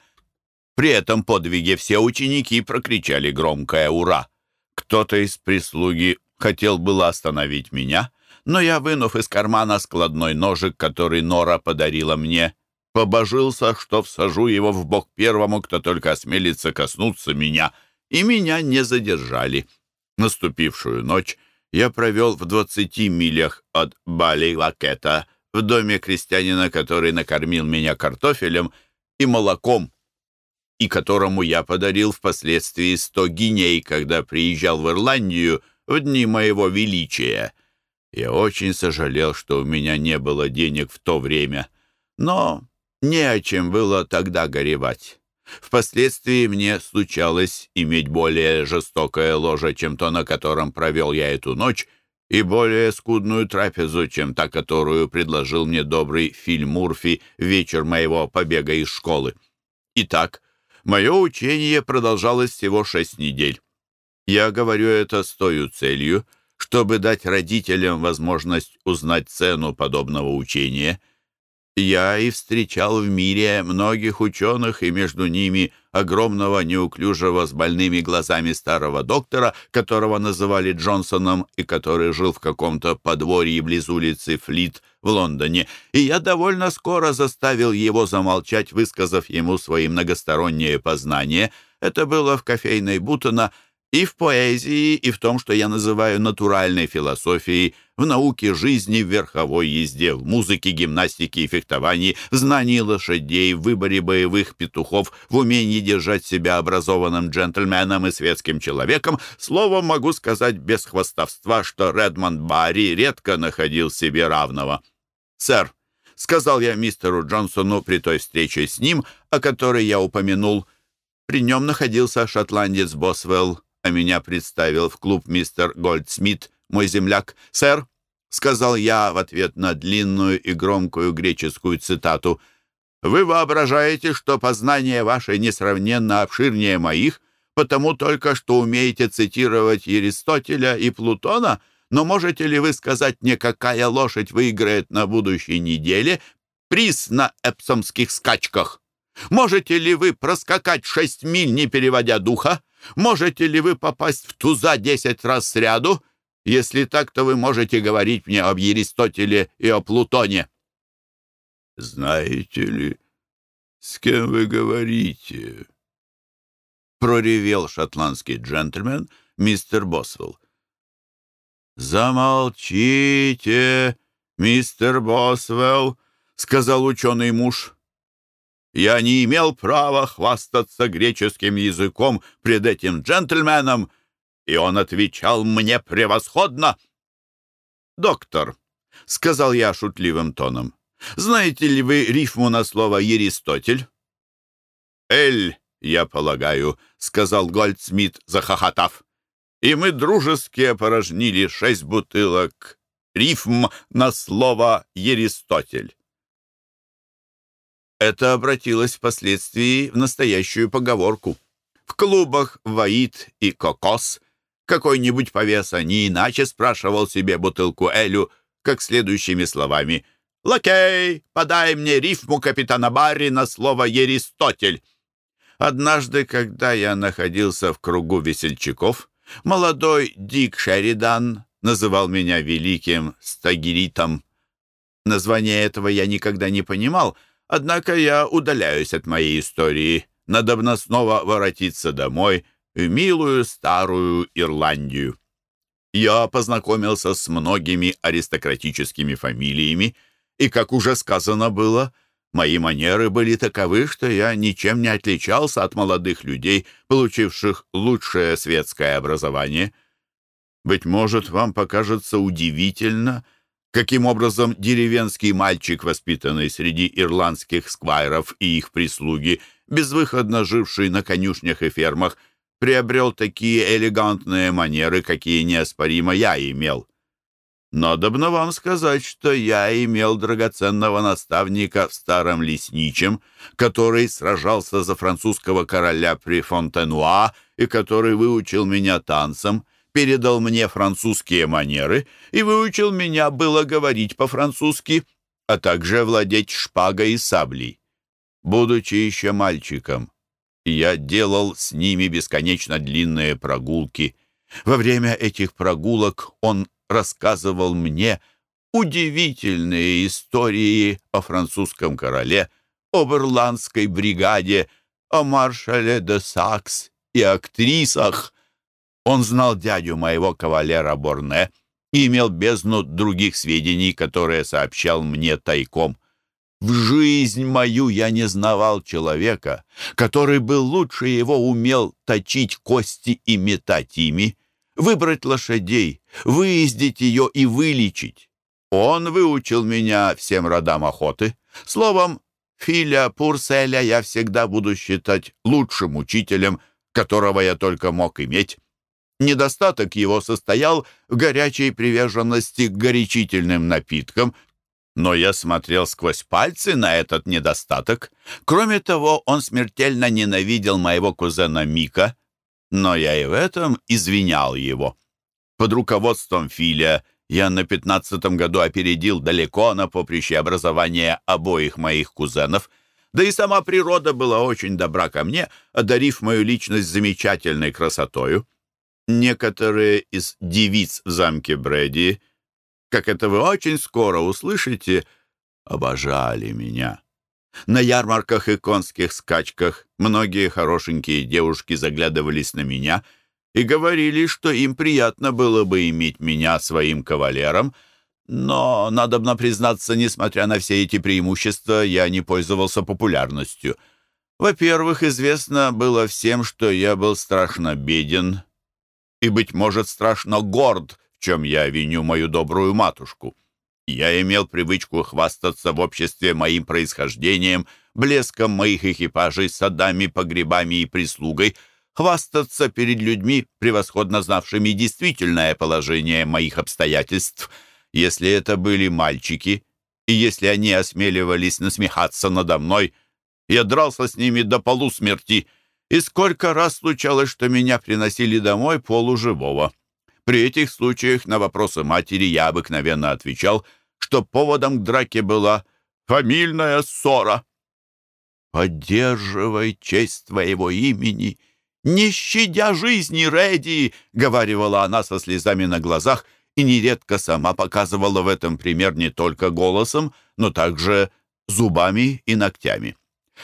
При этом подвиге все ученики прокричали громкое «Ура!». Кто-то из прислуги хотел было остановить меня, но я, вынув из кармана складной ножик, который Нора подарила мне, побожился, что всажу его в бок первому, кто только осмелится коснуться меня, и меня не задержали. Наступившую ночь я провел в двадцати милях от Бали-Лакета в доме крестьянина, который накормил меня картофелем и молоком, и которому я подарил впоследствии сто гиней, когда приезжал в Ирландию в дни моего величия. Я очень сожалел, что у меня не было денег в то время, но не о чем было тогда горевать. Впоследствии мне случалось иметь более жестокое ложе, чем то, на котором провел я эту ночь, и более скудную трапезу, чем та, которую предложил мне добрый Фильм Мурфи вечер моего побега из школы. Итак, мое учение продолжалось всего шесть недель. Я говорю это с той целью, чтобы дать родителям возможность узнать цену подобного учения — я и встречал в мире многих ученых, и между ними огромного неуклюжего с больными глазами старого доктора, которого называли Джонсоном и который жил в каком-то подворье близ улицы Флит в Лондоне. И я довольно скоро заставил его замолчать, высказав ему свои многосторонние познания. Это было в кофейной Бутона — и в поэзии, и в том, что я называю натуральной философией, в науке жизни, в верховой езде, в музыке, гимнастике и фехтовании, в знании лошадей, в выборе боевых петухов, в умении держать себя образованным джентльменом и светским человеком, словом, могу сказать без хвастовства, что Редмонд Барри редко находил себе равного. «Сэр», — сказал я мистеру Джонсону при той встрече с ним, о которой я упомянул, — при нем находился шотландец Босвелл, а меня представил в клуб мистер Гольдсмит, мой земляк. «Сэр», — сказал я в ответ на длинную и громкую греческую цитату, «вы воображаете, что познание ваше несравненно обширнее моих, потому только что умеете цитировать Аристотеля и Плутона, но можете ли вы сказать мне, какая лошадь выиграет на будущей неделе приз на эпсомских скачках? Можете ли вы проскакать шесть миль, не переводя духа? Можете ли вы попасть в туза десять раз сряду? Если так, то вы можете говорить мне об Аристотеле и о Плутоне». «Знаете ли, с кем вы говорите?» проревел шотландский джентльмен мистер Босвелл. «Замолчите, мистер Босвелл», — сказал ученый муж. Я не имел права хвастаться греческим языком пред этим джентльменом, и он отвечал мне превосходно. «Доктор», — сказал я шутливым тоном, — «знаете ли вы рифму на слово «Еристотель»?» «Эль, я полагаю», — сказал Гольдсмит, захохотав. «И мы дружески опорожнили шесть бутылок рифм на слово «Еристотель». Это обратилось впоследствии в настоящую поговорку. В клубах «Ваид» и «Кокос» какой-нибудь повеса не иначе спрашивал себе бутылку Элю, как следующими словами «Лакей, подай мне рифму капитана Барри на слово «Еристотель». Однажды, когда я находился в кругу весельчаков, молодой Дик Шеридан называл меня великим стагиритом. Название этого я никогда не понимал, Однако я удаляюсь от моей истории. Надобно снова воротиться домой, милую старую Ирландию. Я познакомился с многими аристократическими фамилиями, и, как уже сказано было, мои манеры были таковы, что я ничем не отличался от молодых людей, получивших лучшее светское образование. Быть может, вам покажется удивительно — каким образом деревенский мальчик, воспитанный среди ирландских сквайров и их прислуги, безвыходно живший на конюшнях и фермах, приобрел такие элегантные манеры, какие неоспоримо я имел. Надобно вам сказать, что я имел драгоценного наставника в старом лесничем, который сражался за французского короля при Фонтенуа и который выучил меня танцам, передал мне французские манеры и выучил меня было говорить по-французски, а также владеть шпагой и саблей. Будучи еще мальчиком, я делал с ними бесконечно длинные прогулки. Во время этих прогулок он рассказывал мне удивительные истории о французском короле, об ирландской бригаде, о маршале де Сакс и актрисах. Он знал дядю моего кавалера Борне и имел бездну других сведений, которые сообщал мне тайком. В жизнь мою я не знавал человека, который бы лучше его умел точить кости и метать ими выбрать лошадей, выездить ее и вылечить. Он выучил меня всем родам охоты. Словом, Филя Пурселя я всегда буду считать лучшим учителем, которого я только мог иметь. Недостаток его состоял в горячей приверженности к горячительным напиткам, но я смотрел сквозь пальцы на этот недостаток. Кроме того, он смертельно ненавидел моего кузена Мика — но я и в этом извинял его. Под руководством Филя я на пятнадцатом году опередил далеко на поприще образования обоих моих кузенов, да и сама природа была очень добра ко мне, одарив мою личность замечательной красотою. Некоторые из девиц в замке Брэди, как это вы очень скоро услышите, обожали меня. На ярмарках и конских скачках многие хорошенькие девушки заглядывались на меня и говорили, что им приятно было бы иметь меня своим кавалером, но, надобно признаться, несмотря на все эти преимущества, я не пользовался популярностью. Во-первых, известно было всем, что я был страшно беден и, быть может, страшно горд, в чем я виню мою добрую матушку. Я имел привычку хвастаться в обществе моим происхождением, блеском моих экипажей, садами, погребами и прислугой, хвастаться перед людьми, превосходно знавшими действительное положение моих обстоятельств. Если это были мальчики, и если они осмеливались насмехаться надо мной, я дрался с ними до полусмерти, и сколько раз случалось, что меня приносили домой полуживого. При этих случаях на вопросы матери я обыкновенно отвечал, что поводом к драке была фамильная ссора. «Поддерживай честь твоего имени, не щадя жизни, Рэдди!» — говорила она со слезами на глазах и нередко сама показывала в этом пример не только голосом, но также зубами и ногтями.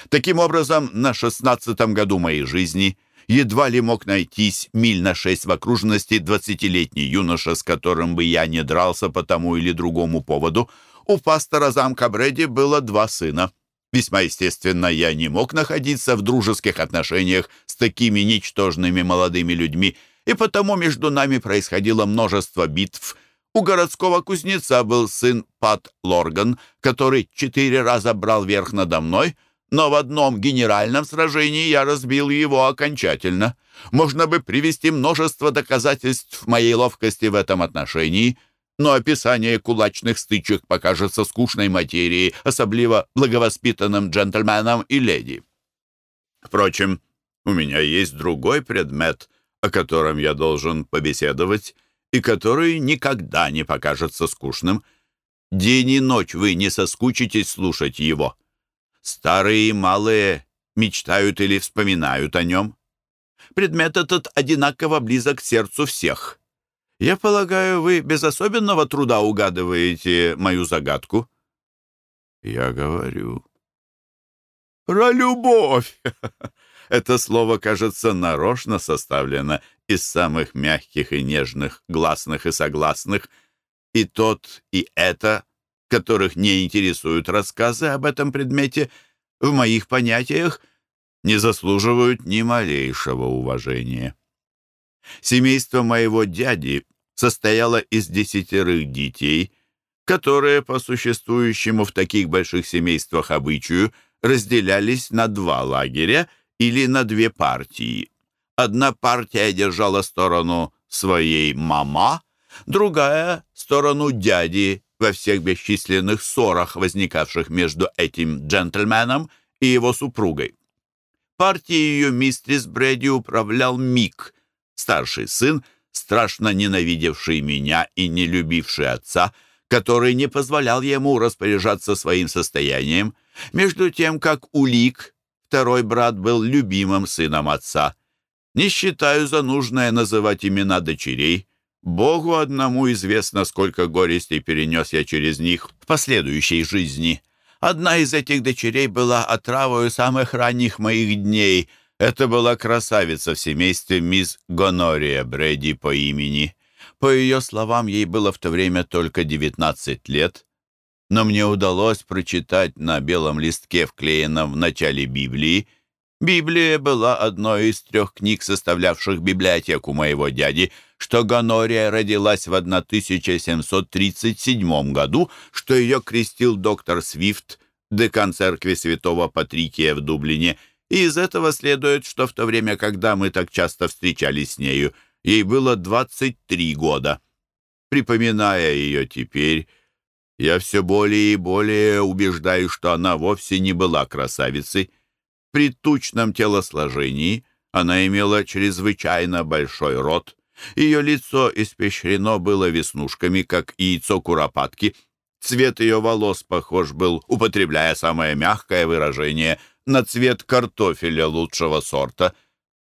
Таким образом, на шестнадцатом году моей жизни — едва ли мог найтись миль на шесть в окружности двадцатилетний юноша, с которым бы я не дрался по тому или другому поводу. У пастора замка Брэди было два сына. Весьма естественно, я не мог находиться в дружеских отношениях с такими ничтожными молодыми людьми, и потому между нами происходило множество битв. У городского кузнеца был сын Пат Лорган, который четыре раза брал верх надо мной — но в одном генеральном сражении я разбил его окончательно. Можно бы привести множество доказательств моей ловкости в этом отношении, но описание кулачных стычек покажется скучной материей, особливо благовоспитанным джентльменам и леди. Впрочем, у меня есть другой предмет, о котором я должен побеседовать, и который никогда не покажется скучным. День и ночь вы не соскучитесь слушать его. Старые и малые мечтают или вспоминают о нем. Предмет этот одинаково близок сердцу всех. Я полагаю, вы без особенного труда угадываете мою загадку. Я говорю. Про любовь. Это слово, кажется, нарочно составлено из самых мягких и нежных, гласных и согласных. И тот, и это которых не интересуют рассказы об этом предмете, в моих понятиях не заслуживают ни малейшего уважения. Семейство моего дяди состояло из десятерых детей, которые, по существующему в таких больших семействах обычаю, разделялись на два лагеря или на две партии. Одна партия держала сторону своей мама, другая — сторону дяди во всех бесчисленных ссорах, возникавших между этим джентльменом и его супругой. Партией ее мистерис Брэди управлял Мик, старший сын, страшно ненавидевший меня и не любивший отца, который не позволял ему распоряжаться своим состоянием, между тем как Улик, второй брат, был любимым сыном отца. Не считаю за нужное называть имена дочерей. Богу одному известно, сколько горестей перенес я через них в последующей жизни. Одна из этих дочерей была отравою самых ранних моих дней. Это была красавица в семействе мисс Гонория Брэди по имени. По ее словам, ей было в то время только 19 лет, но мне удалось прочитать на белом листке, вклеенном в начале Библии, Библия была одной из трех книг, составлявших библиотеку моего дяди, что Гонория родилась в 1737 году, что ее крестил доктор Свифт, декан церкви святого Патрикия в Дублине, и из этого следует, что в то время, когда мы так часто встречались с нею, ей было 23 года. Припоминая ее теперь, я все более и более убеждаюсь, что она вовсе не была красавицей, при тучном телосложении она имела чрезвычайно большой рот. Ее лицо испещрено было веснушками, как яйцо куропатки. Цвет ее волос похож был, употребляя самое мягкое выражение, на цвет картофеля лучшего сорта.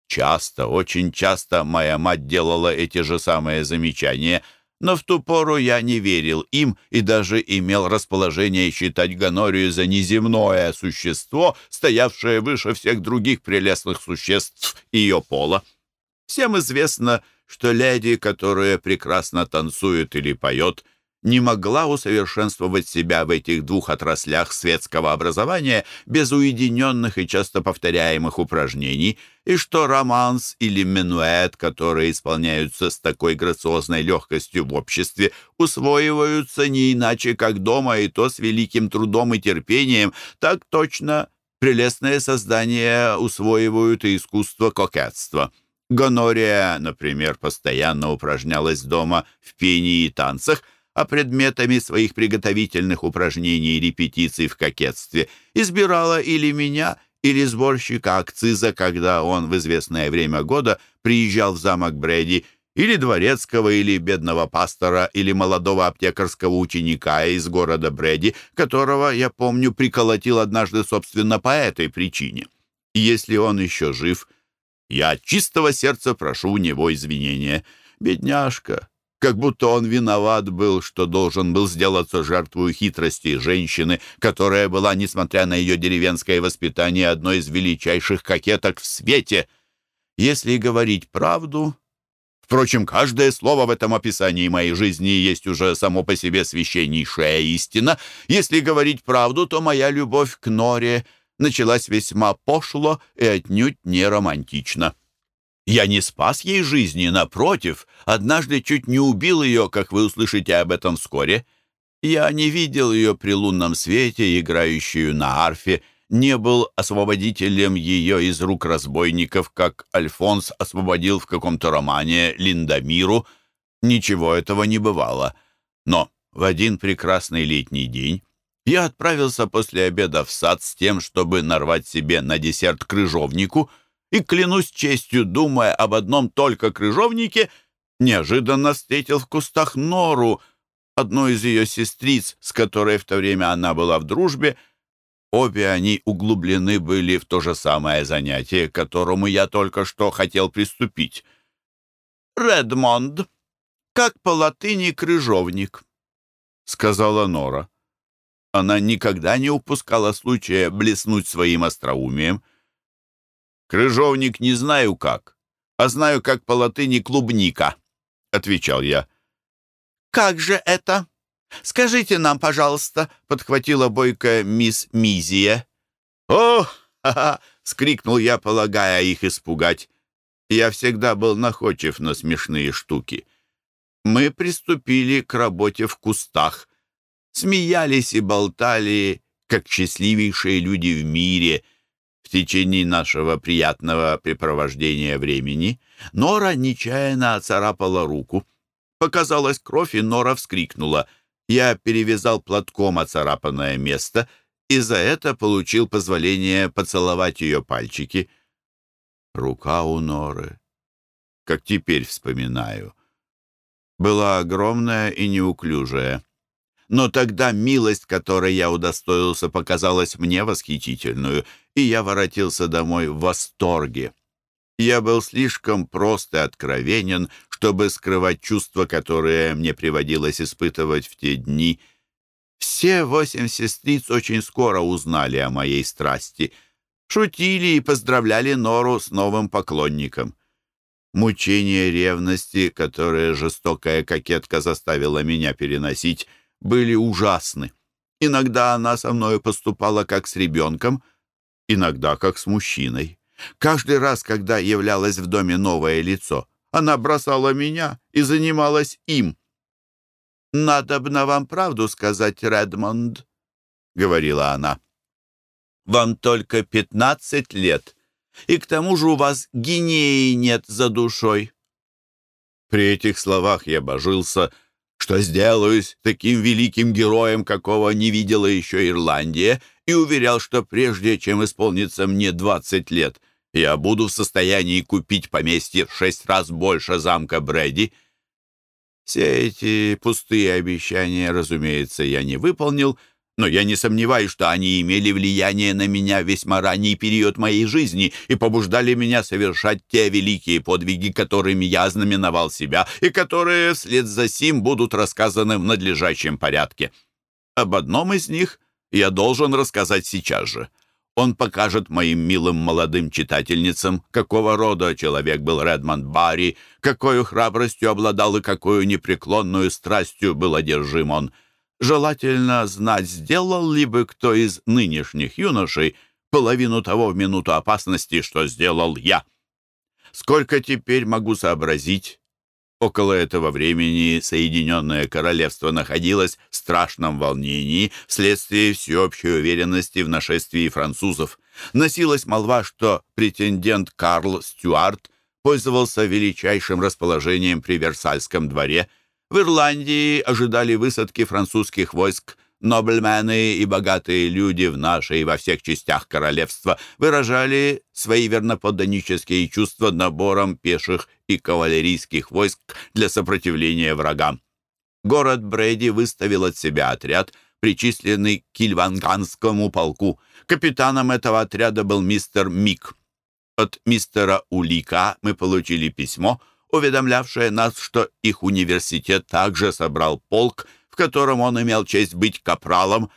Часто, очень часто моя мать делала эти же самые замечания — но в ту пору я не верил им и даже имел расположение считать Гонорию за неземное существо, стоявшее выше всех других прелестных существ ее пола. Всем известно, что леди, которая прекрасно танцует или поет, не могла усовершенствовать себя в этих двух отраслях светского образования без уединенных и часто повторяемых упражнений, и что романс или минуэт, которые исполняются с такой грациозной легкостью в обществе, усвоиваются не иначе, как дома, и то с великим трудом и терпением, так точно прелестные создания усвоивают и искусство кокетства. Гонория, например, постоянно упражнялась дома в пении и танцах, а предметами своих приготовительных упражнений и репетиций в кокетстве избирала или меня, или сборщика акциза, когда он в известное время года приезжал в замок Брэди, или дворецкого, или бедного пастора, или молодого аптекарского ученика из города Брэди, которого, я помню, приколотил однажды, собственно, по этой причине. Если он еще жив, я от чистого сердца прошу у него извинения. Бедняжка, как будто он виноват был, что должен был сделаться жертвой хитрости женщины, которая была, несмотря на ее деревенское воспитание, одной из величайших кокеток в свете. Если говорить правду... Впрочем, каждое слово в этом описании моей жизни есть уже само по себе священнейшая истина. Если говорить правду, то моя любовь к Норе началась весьма пошло и отнюдь не романтично. Я не спас ей жизни, напротив, однажды чуть не убил ее, как вы услышите об этом вскоре. Я не видел ее при лунном свете, играющую на арфе, не был освободителем ее из рук разбойников, как Альфонс освободил в каком-то романе Линдамиру. Ничего этого не бывало. Но в один прекрасный летний день я отправился после обеда в сад с тем, чтобы нарвать себе на десерт крыжовнику — и, клянусь честью, думая об одном только крыжовнике, неожиданно встретил в кустах Нору, одну из ее сестриц, с которой в то время она была в дружбе. Обе они углублены были в то же самое занятие, к которому я только что хотел приступить. «Редмонд, как по латыни крыжовник», — сказала Нора. Она никогда не упускала случая блеснуть своим остроумием. «Крыжовник не знаю как, а знаю, как по латыни клубника», — отвечал я. «Как же это? Скажите нам, пожалуйста», — подхватила бойкая мисс Мизия. «О!» — скрикнул я, полагая их испугать. Я всегда был находчив на смешные штуки. Мы приступили к работе в кустах. Смеялись и болтали, как счастливейшие люди в мире. Течение нашего приятного препровождения времени Нора нечаянно оцарапала руку. Показалась кровь, и Нора вскрикнула. Я перевязал платком оцарапанное место и за это получил позволение поцеловать ее пальчики. Рука у Норы, как теперь вспоминаю, была огромная и неуклюжая. Но тогда милость, которой я удостоился, показалась мне восхитительную, и я воротился домой в восторге. Я был слишком прост и откровенен, чтобы скрывать чувства, которые мне приводилось испытывать в те дни. Все восемь сестриц очень скоро узнали о моей страсти, шутили и поздравляли Нору с новым поклонником. Мучения ревности, которые жестокая кокетка заставила меня переносить, были ужасны. Иногда она со мною поступала как с ребенком, иногда как с мужчиной. Каждый раз, когда являлось в доме новое лицо, она бросала меня и занималась им. «Надо бы на вам правду сказать, Редмонд», — говорила она. «Вам только пятнадцать лет, и к тому же у вас гинеи нет за душой». При этих словах я божился, что сделаюсь таким великим героем, какого не видела еще Ирландия, и уверял, что прежде чем исполнится мне 20 лет, я буду в состоянии купить поместье в шесть раз больше замка Брэди. Все эти пустые обещания, разумеется, я не выполнил, но я не сомневаюсь, что они имели влияние на меня весьма ранний период моей жизни и побуждали меня совершать те великие подвиги, которыми я знаменовал себя и которые вслед за сим будут рассказаны в надлежащем порядке. Об одном из них я должен рассказать сейчас же. Он покажет моим милым молодым читательницам, какого рода человек был Редмонд Барри, какой храбростью обладал и какую непреклонную страстью был одержим он. Желательно знать, сделал ли бы кто из нынешних юношей половину того в минуту опасности, что сделал я. Сколько теперь могу сообразить, Около этого времени Соединенное Королевство находилось в страшном волнении вследствие всеобщей уверенности в нашествии французов. Носилась молва, что претендент Карл Стюарт пользовался величайшим расположением при Версальском дворе. В Ирландии ожидали высадки французских войск Нобельмены и богатые люди в нашей и во всех частях королевства выражали свои верноподданнические чувства набором пеших и кавалерийских войск для сопротивления врагам. Город Брэди выставил от себя отряд, причисленный к Кильванганскому полку. Капитаном этого отряда был мистер Мик. От мистера Улика мы получили письмо, уведомлявшее нас, что их университет также собрал полк, в котором он имел честь быть капралом.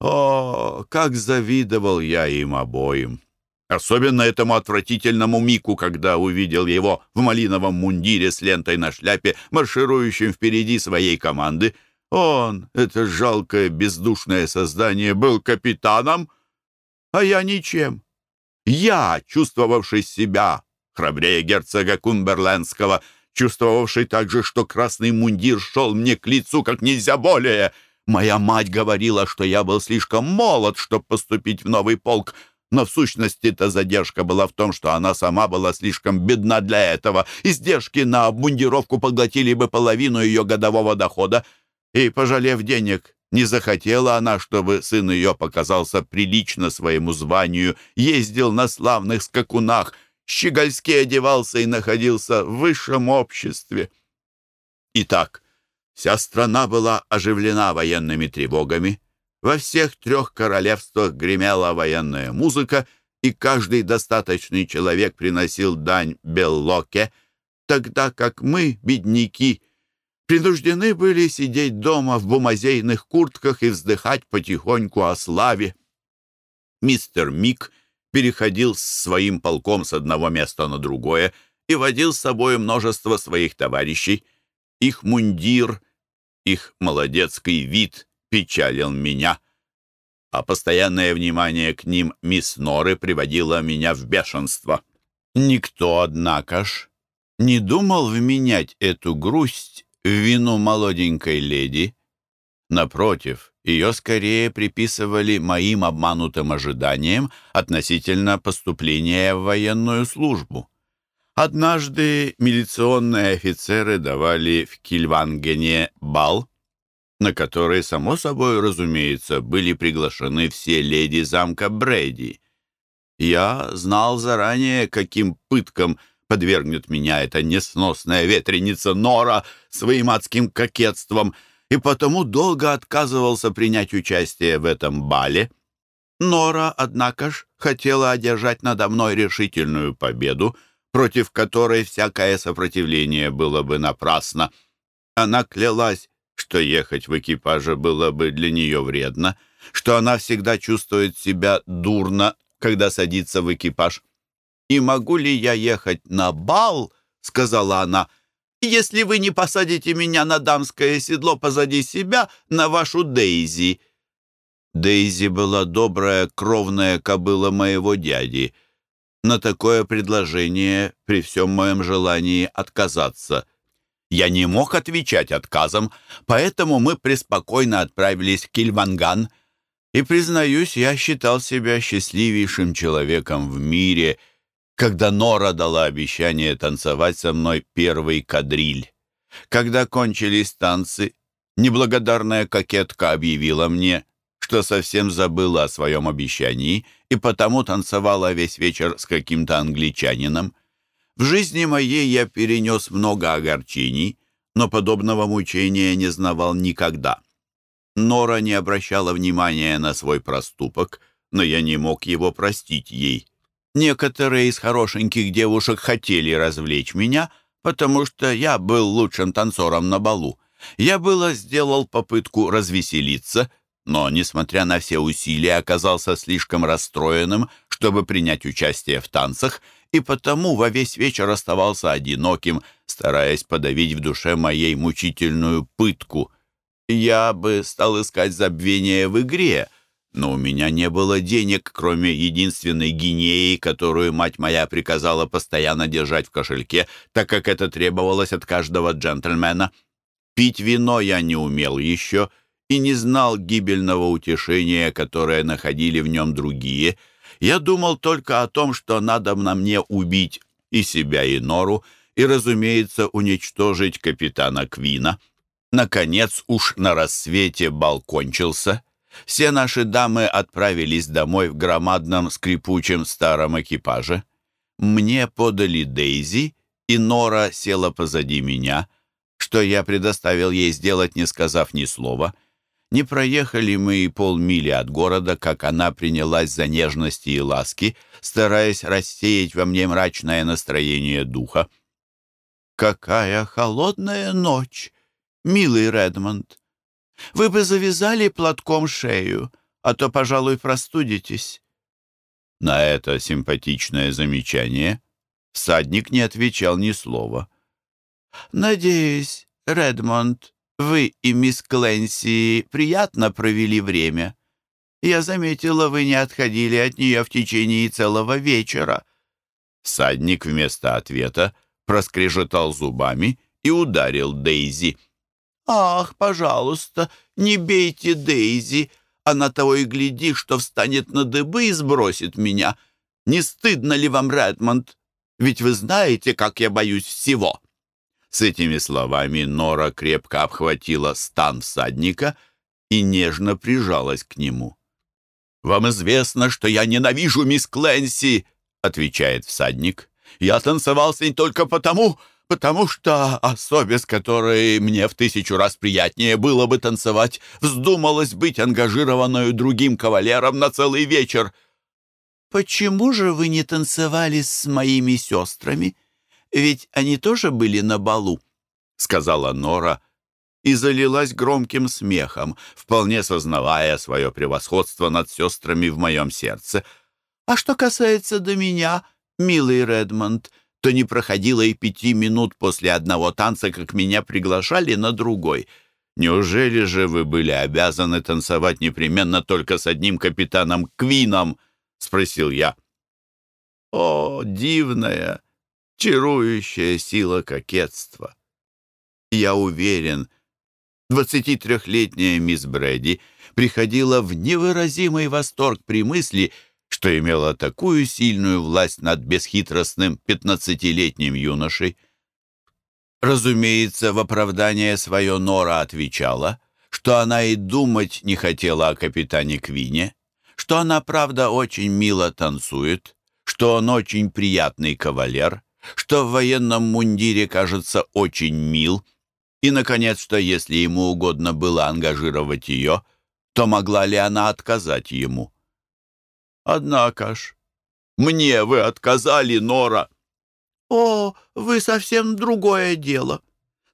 О, как завидовал я им обоим! Особенно этому отвратительному Мику, когда увидел его в малиновом мундире с лентой на шляпе, марширующим впереди своей команды. Он, это жалкое бездушное создание, был капитаном, а я ничем. Я, чувствовавший себя храбрее герцога Кумберлендского, — чувствовавший также, что красный мундир шел мне к лицу как нельзя более. Моя мать говорила, что я был слишком молод, чтобы поступить в новый полк, но в сущности эта задержка была в том, что она сама была слишком бедна для этого. Издержки на обмундировку поглотили бы половину ее годового дохода. И, пожалев денег, не захотела она, чтобы сын ее показался прилично своему званию, ездил на славных скакунах — щегольски одевался и находился в высшем обществе. Итак, вся страна была оживлена военными тревогами. Во всех трех королевствах гремела военная музыка, и каждый достаточный человек приносил дань Беллоке, тогда как мы, бедняки, принуждены были сидеть дома в бумазейных куртках и вздыхать потихоньку о славе. Мистер Мик — переходил с своим полком с одного места на другое и водил с собой множество своих товарищей. Их мундир, их молодецкий вид печалил меня, а постоянное внимание к ним мисс Норы приводило меня в бешенство. Никто, однако ж, не думал вменять эту грусть в вину молоденькой леди. Напротив, ее скорее приписывали моим обманутым ожиданиям относительно поступления в военную службу. Однажды милиционные офицеры давали в Кильвангене бал, на который, само собой, разумеется, были приглашены все леди замка Брэди. Я знал заранее, каким пыткам подвергнет меня эта несносная ветреница Нора своим адским кокетством, и потому долго отказывался принять участие в этом бале. Нора, однако ж, хотела одержать надо мной решительную победу, против которой всякое сопротивление было бы напрасно. Она клялась, что ехать в экипаже было бы для нее вредно, что она всегда чувствует себя дурно, когда садится в экипаж. «И могу ли я ехать на бал?» — сказала она. «Если вы не посадите меня на дамское седло позади себя, на вашу Дейзи». Дейзи была добрая кровная кобыла моего дяди — на такое предложение при всем моем желании отказаться. Я не мог отвечать отказом, поэтому мы преспокойно отправились в Кильванган. И, признаюсь, я считал себя счастливейшим человеком в мире, когда Нора дала обещание танцевать со мной первый кадриль. Когда кончились танцы, неблагодарная кокетка объявила мне, что совсем забыла о своем обещании и потому танцевала весь вечер с каким-то англичанином. В жизни моей я перенес много огорчений, но подобного мучения не знавал никогда. Нора не обращала внимания на свой проступок, но я не мог его простить ей. Некоторые из хорошеньких девушек хотели развлечь меня, потому что я был лучшим танцором на балу. Я было сделал попытку развеселиться, но, несмотря на все усилия, оказался слишком расстроенным, чтобы принять участие в танцах, и потому во весь вечер оставался одиноким, стараясь подавить в душе моей мучительную пытку. Я бы стал искать забвение в игре, но у меня не было денег, кроме единственной гинеи, которую мать моя приказала постоянно держать в кошельке, так как это требовалось от каждого джентльмена. Пить вино я не умел еще — и не знал гибельного утешения, которое находили в нем другие. Я думал только о том, что надо на мне убить и себя, и Нору, и, разумеется, уничтожить капитана Квина. Наконец, уж на рассвете бал кончился. Все наши дамы отправились домой в громадном скрипучем старом экипаже. Мне подали Дейзи, и Нора села позади меня, что я предоставил ей сделать, не сказав ни слова — не проехали мы и полмили от города, как она принялась за нежности и ласки, стараясь рассеять во мне мрачное настроение духа. «Какая холодная ночь, милый Редмонд! Вы бы завязали платком шею, а то, пожалуй, простудитесь». На это симпатичное замечание всадник не отвечал ни слова. «Надеюсь, Редмонд, вы и мисс Кленси приятно провели время. Я заметила, вы не отходили от нее в течение целого вечера». Садник вместо ответа проскрежетал зубами и ударил Дейзи. «Ах, пожалуйста, не бейте Дейзи. Она того и гляди, что встанет на дыбы и сбросит меня. Не стыдно ли вам, Редмонд? Ведь вы знаете, как я боюсь всего». С этими словами Нора крепко обхватила стан всадника и нежно прижалась к нему. «Вам известно, что я ненавижу мисс Кленси», — отвечает всадник. «Я танцевал с ней только потому, потому что особе, с которой мне в тысячу раз приятнее было бы танцевать, вздумалось быть ангажированную другим кавалером на целый вечер». «Почему же вы не танцевали с моими сестрами?» Ведь они тоже были на балу», — сказала Нора и залилась громким смехом, вполне сознавая свое превосходство над сестрами в моем сердце. «А что касается до меня, милый Редмонд, то не проходило и пяти минут после одного танца, как меня приглашали на другой». Неужели же вы были обязаны танцевать непременно только с одним капитаном Квином?» — спросил я. «О, дивная, чарующая сила кокетства. Я уверен, 23-летняя мисс Брэди приходила в невыразимый восторг при мысли, что имела такую сильную власть над бесхитростным пятнадцатилетним юношей. Разумеется, в оправдание свое Нора отвечала, что она и думать не хотела о капитане Квине, что она, правда, очень мило танцует, что он очень приятный кавалер, что в военном мундире кажется очень мил, и, наконец, что если ему угодно было ангажировать ее, то могла ли она отказать ему? «Однако ж, мне вы отказали, Нора!» «О, вы совсем другое дело.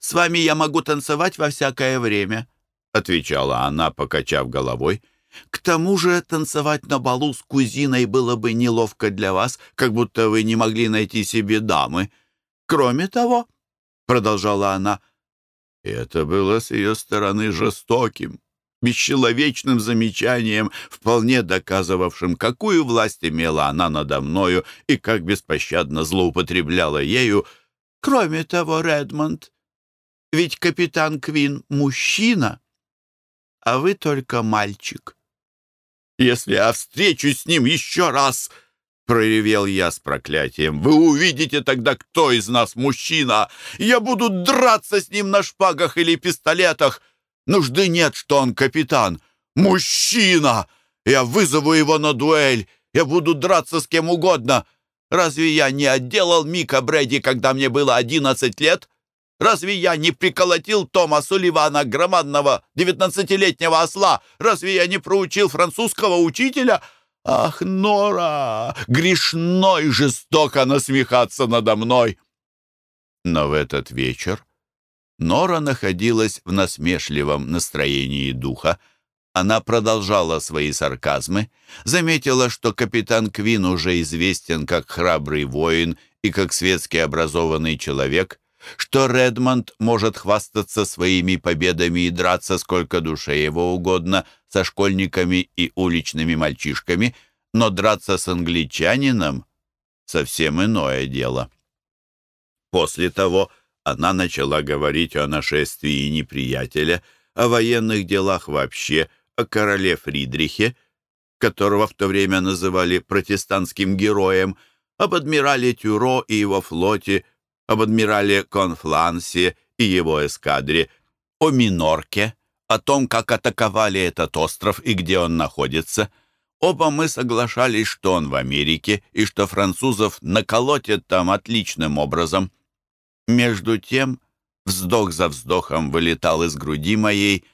С вами я могу танцевать во всякое время», — отвечала она, покачав головой. «К тому же танцевать на балу с кузиной было бы неловко для вас, как будто вы не могли найти себе дамы. Кроме того», — продолжала она, — это было с ее стороны жестоким, бесчеловечным замечанием, вполне доказывавшим, какую власть имела она надо мною и как беспощадно злоупотребляла ею. Кроме того, Редмонд, ведь капитан Квин — мужчина, а вы только мальчик. Если я встречусь с ним еще раз, — проревел я с проклятием. «Вы увидите тогда, кто из нас мужчина! Я буду драться с ним на шпагах или пистолетах!» Нужды нет, что он капитан. Мужчина! Я вызову его на дуэль. Я буду драться с кем угодно. Разве я не отделал Мика Брэди, когда мне было одиннадцать лет? Разве я не приколотил Тома Суливана, громадного девятнадцатилетнего осла? Разве я не проучил французского учителя? Ах, Нора, грешно и жестоко насмехаться надо мной!» Но в этот вечер Нора находилась в насмешливом настроении духа. Она продолжала свои сарказмы, заметила, что капитан Квин уже известен как храбрый воин и как светски образованный человек, что Редмонд может хвастаться своими победами и драться сколько душе его угодно со школьниками и уличными мальчишками, но драться с англичанином — совсем иное дело. После того, она начала говорить о нашествии неприятеля, о военных делах вообще, о короле Фридрихе, которого в то время называли протестантским героем, об адмирале Тюро и его флоте, об адмирале Конфлансе и его эскадре, о Минорке, о том, как атаковали этот остров и где он находится. Оба мы соглашались, что он в Америке и что французов наколотят там отличным образом. Между тем вздох за вздохом вылетал из груди моей.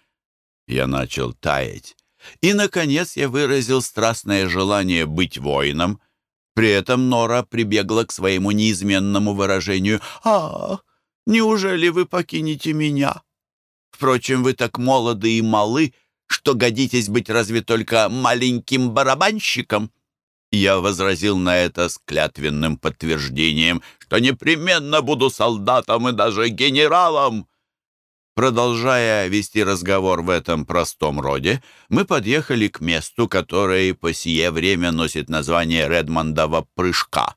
Я начал таять. И, наконец, я выразил страстное желание быть воином. При этом Нора прибегла к своему неизменному выражению «Ах, неужели вы покинете меня? Впрочем, вы так молоды и малы, что годитесь быть разве только маленьким барабанщиком». Я возразил на это с клятвенным подтверждением, что непременно буду солдатом и даже генералом. Продолжая вести разговор в этом простом роде, мы подъехали к месту, которое по сие время носит название Редмондова прыжка.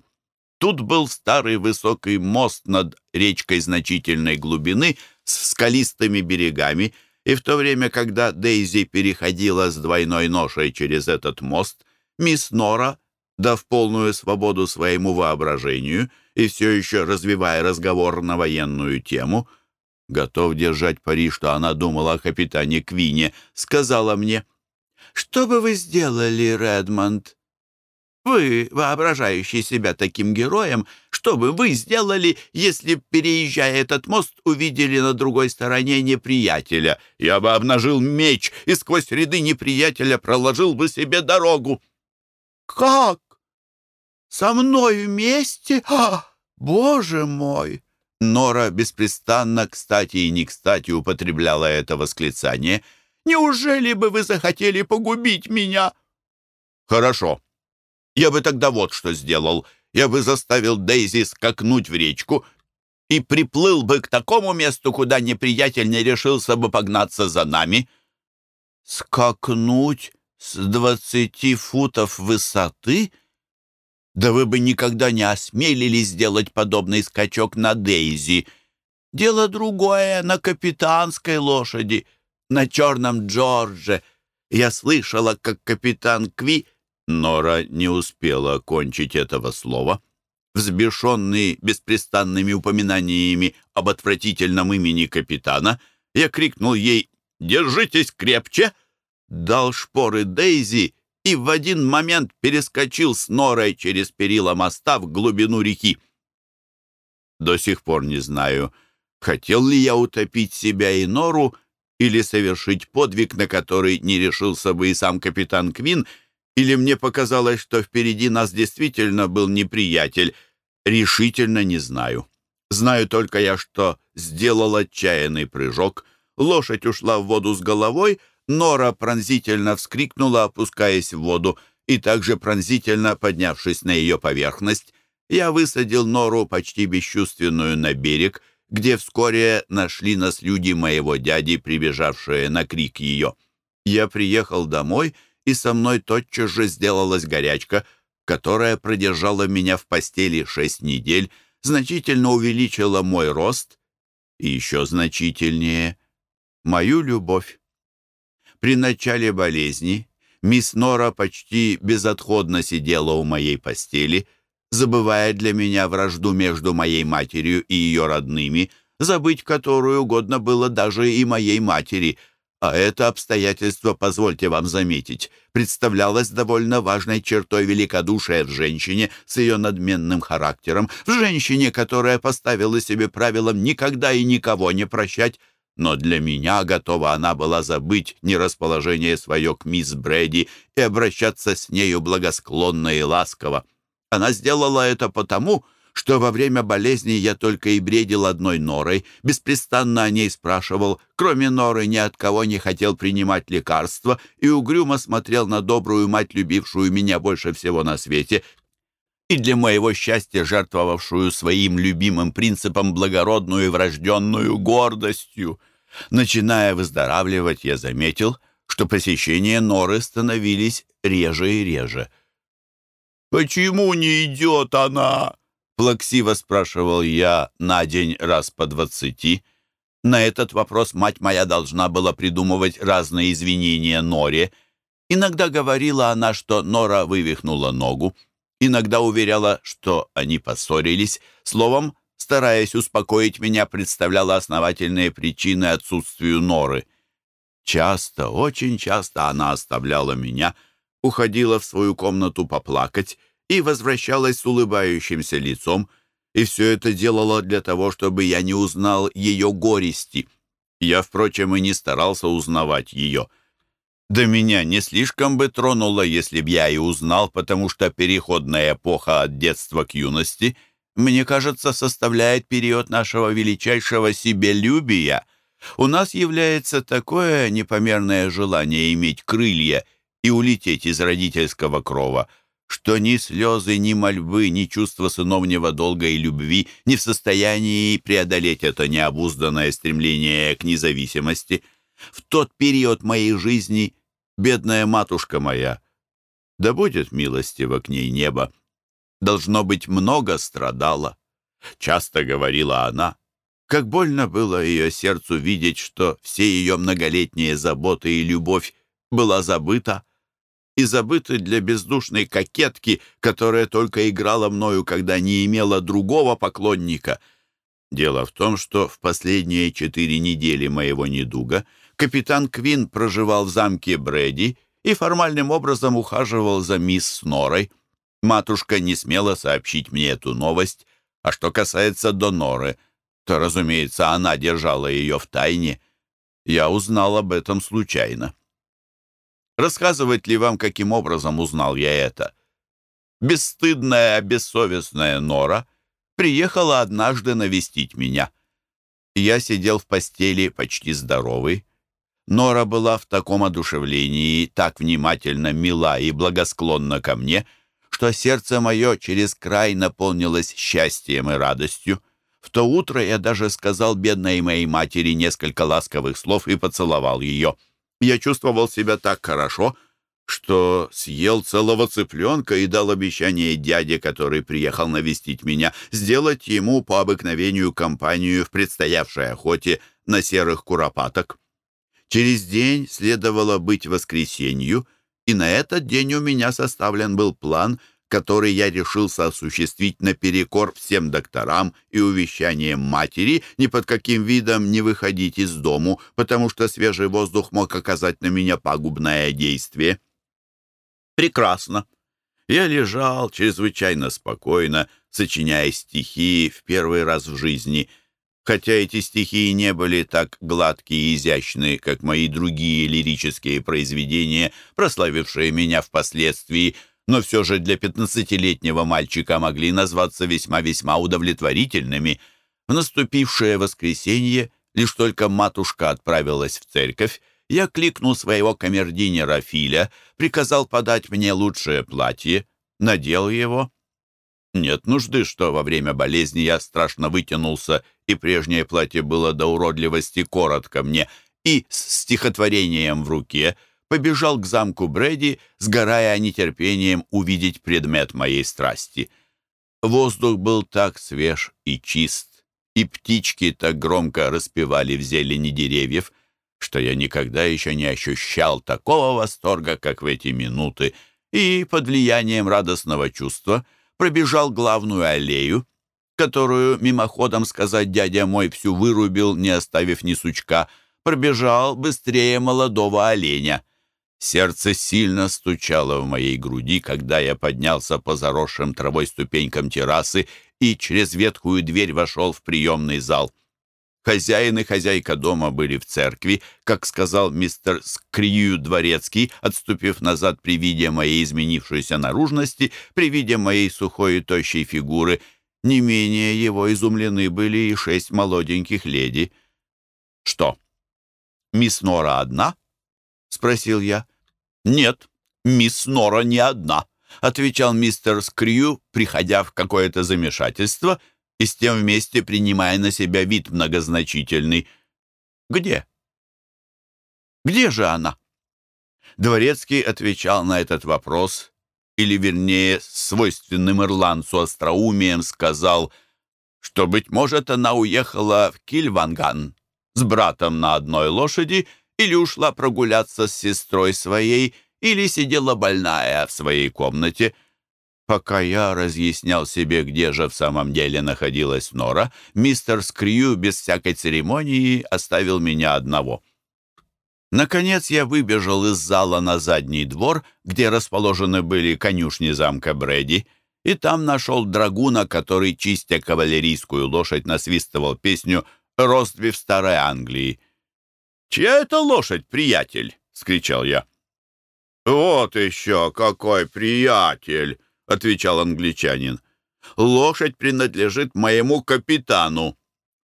Тут был старый высокий мост над речкой значительной глубины с скалистыми берегами, и в то время, когда Дейзи переходила с двойной ношей через этот мост, мисс Нора дав полную свободу своему воображению и все еще развивая разговор на военную тему, готов держать пари, что она думала о капитане Квине, сказала мне, «Что бы вы сделали, Редмонд? Вы, воображающий себя таким героем, что бы вы сделали, если, переезжая этот мост, увидели на другой стороне неприятеля? Я бы обнажил меч и сквозь ряды неприятеля проложил бы себе дорогу». «Как? Со мной вместе? А, боже мой!» Нора беспрестанно, кстати и не кстати, употребляла это восклицание. «Неужели бы вы захотели погубить меня?» «Хорошо. Я бы тогда вот что сделал. Я бы заставил Дейзи скакнуть в речку и приплыл бы к такому месту, куда неприятель не решился бы погнаться за нами». «Скакнуть с двадцати футов высоты?» Да вы бы никогда не осмелились сделать подобный скачок на Дейзи. Дело другое на капитанской лошади, на черном Джордже. Я слышала, как капитан Кви...» Нора не успела кончить этого слова. Взбешенный беспрестанными упоминаниями об отвратительном имени капитана, я крикнул ей «Держитесь крепче!» Дал шпоры Дейзи и в один момент перескочил с норой через перила моста в глубину реки. До сих пор не знаю, хотел ли я утопить себя и нору, или совершить подвиг, на который не решился бы и сам капитан Квин, или мне показалось, что впереди нас действительно был неприятель. Решительно не знаю. Знаю только я, что сделал отчаянный прыжок, лошадь ушла в воду с головой, Нора пронзительно вскрикнула, опускаясь в воду, и также пронзительно поднявшись на ее поверхность, я высадил Нору почти бесчувственную на берег, где вскоре нашли нас люди моего дяди, прибежавшие на крик ее. Я приехал домой, и со мной тотчас же сделалась горячка, которая продержала меня в постели шесть недель, значительно увеличила мой рост и еще значительнее мою любовь. При начале болезни мисс Нора почти безотходно сидела у моей постели — забывая для меня вражду между моей матерью и ее родными, забыть которую угодно было даже и моей матери, а это обстоятельство, позвольте вам заметить, представлялось довольно важной чертой великодушия в женщине с ее надменным характером, в женщине, которая поставила себе правилом никогда и никого не прощать, но для меня готова она была забыть нерасположение свое к мисс Брэди и обращаться с нею благосклонно и ласково. Она сделала это потому, что во время болезни я только и бредил одной норой, беспрестанно о ней спрашивал, кроме норы ни от кого не хотел принимать лекарства и угрюмо смотрел на добрую мать, любившую меня больше всего на свете, и для моего счастья жертвовавшую своим любимым принципом благородную и врожденную гордостью. Начиная выздоравливать, я заметил, что посещения норы становились реже и реже — «Почему не идет она?» — плаксиво спрашивал я на день раз по двадцати. На этот вопрос мать моя должна была придумывать разные извинения Норе. Иногда говорила она, что Нора вывихнула ногу. Иногда уверяла, что они поссорились. Словом, стараясь успокоить меня, представляла основательные причины отсутствию Норы. Часто, очень часто она оставляла меня — уходила в свою комнату поплакать и возвращалась с улыбающимся лицом, и все это делала для того, чтобы я не узнал ее горести. Я, впрочем, и не старался узнавать ее. Да меня не слишком бы тронуло, если б я и узнал, потому что переходная эпоха от детства к юности, мне кажется, составляет период нашего величайшего себелюбия. У нас является такое непомерное желание иметь крылья и улететь из родительского крова, что ни слезы, ни мольбы, ни чувство сыновнего долга и любви не в состоянии преодолеть это необузданное стремление к независимости. В тот период моей жизни, бедная матушка моя, да будет милостиво к ней небо, должно быть, много страдала. Часто говорила она, как больно было ее сердцу видеть, что все ее многолетние заботы и любовь была забыта, и забыты для бездушной кокетки, которая только играла мною, когда не имела другого поклонника. Дело в том, что в последние четыре недели моего недуга капитан Квин проживал в замке Брэди и формальным образом ухаживал за мисс Снорой. Матушка не смела сообщить мне эту новость, а что касается Доноры, то, разумеется, она держала ее в тайне. Я узнал об этом случайно. Рассказывать ли вам, каким образом узнал я это? Бесстыдная, бессовестная Нора приехала однажды навестить меня. Я сидел в постели почти здоровый. Нора была в таком одушевлении, так внимательно, мила и благосклонна ко мне, что сердце мое через край наполнилось счастьем и радостью. В то утро я даже сказал бедной моей матери несколько ласковых слов и поцеловал ее. Я чувствовал себя так хорошо, что съел целого цыпленка и дал обещание дяде, который приехал навестить меня, сделать ему по обыкновению компанию в предстоявшей охоте на серых куропаток. Через день следовало быть воскресенью, и на этот день у меня составлен был план, который я решился осуществить наперекор всем докторам и увещаниям матери ни под каким видом не выходить из дому, потому что свежий воздух мог оказать на меня пагубное действие. Прекрасно. Я лежал чрезвычайно спокойно, сочиняя стихи в первый раз в жизни — Хотя эти стихи не были так гладкие и изящные, как мои другие лирические произведения, прославившие меня впоследствии, но все же для пятнадцатилетнего мальчика могли назваться весьма-весьма удовлетворительными. В наступившее воскресенье, лишь только матушка отправилась в церковь, я кликнул своего камердинера Филя, приказал подать мне лучшее платье, надел его нет нужды, что во время болезни я страшно вытянулся, и прежнее платье было до уродливости коротко мне, и с стихотворением в руке побежал к замку Брэди, сгорая нетерпением увидеть предмет моей страсти. Воздух был так свеж и чист, и птички так громко распевали в зелени деревьев, что я никогда еще не ощущал такого восторга, как в эти минуты, и под влиянием радостного чувства — пробежал главную аллею, которую, мимоходом сказать, дядя мой всю вырубил, не оставив ни сучка, пробежал быстрее молодого оленя. Сердце сильно стучало в моей груди, когда я поднялся по заросшим травой ступенькам террасы и через ветхую дверь вошел в приемный зал. Хозяин и хозяйка дома были в церкви, как сказал мистер Скрию Дворецкий, отступив назад при виде моей изменившейся наружности, при виде моей сухой и тощей фигуры. Не менее его изумлены были и шесть молоденьких леди. «Что, мисс Нора одна?» — спросил я. «Нет, мисс Нора не одна», — отвечал мистер Скрью, приходя в какое-то замешательство — и с тем вместе принимая на себя вид многозначительный. «Где? Где же она?» Дворецкий отвечал на этот вопрос, или, вернее, свойственным ирландцу остроумием сказал, что, быть может, она уехала в Кильванган с братом на одной лошади или ушла прогуляться с сестрой своей, или сидела больная в своей комнате — Пока я разъяснял себе, где же в самом деле находилась Нора, мистер Скрью без всякой церемонии оставил меня одного. Наконец я выбежал из зала на задний двор, где расположены были конюшни замка Брэди, и там нашел драгуна, который, чистя кавалерийскую лошадь, насвистывал песню «Ростби в Старой Англии». «Чья это лошадь, приятель?» — скричал я. «Вот еще какой приятель!» — отвечал англичанин. «Лошадь принадлежит моему капитану.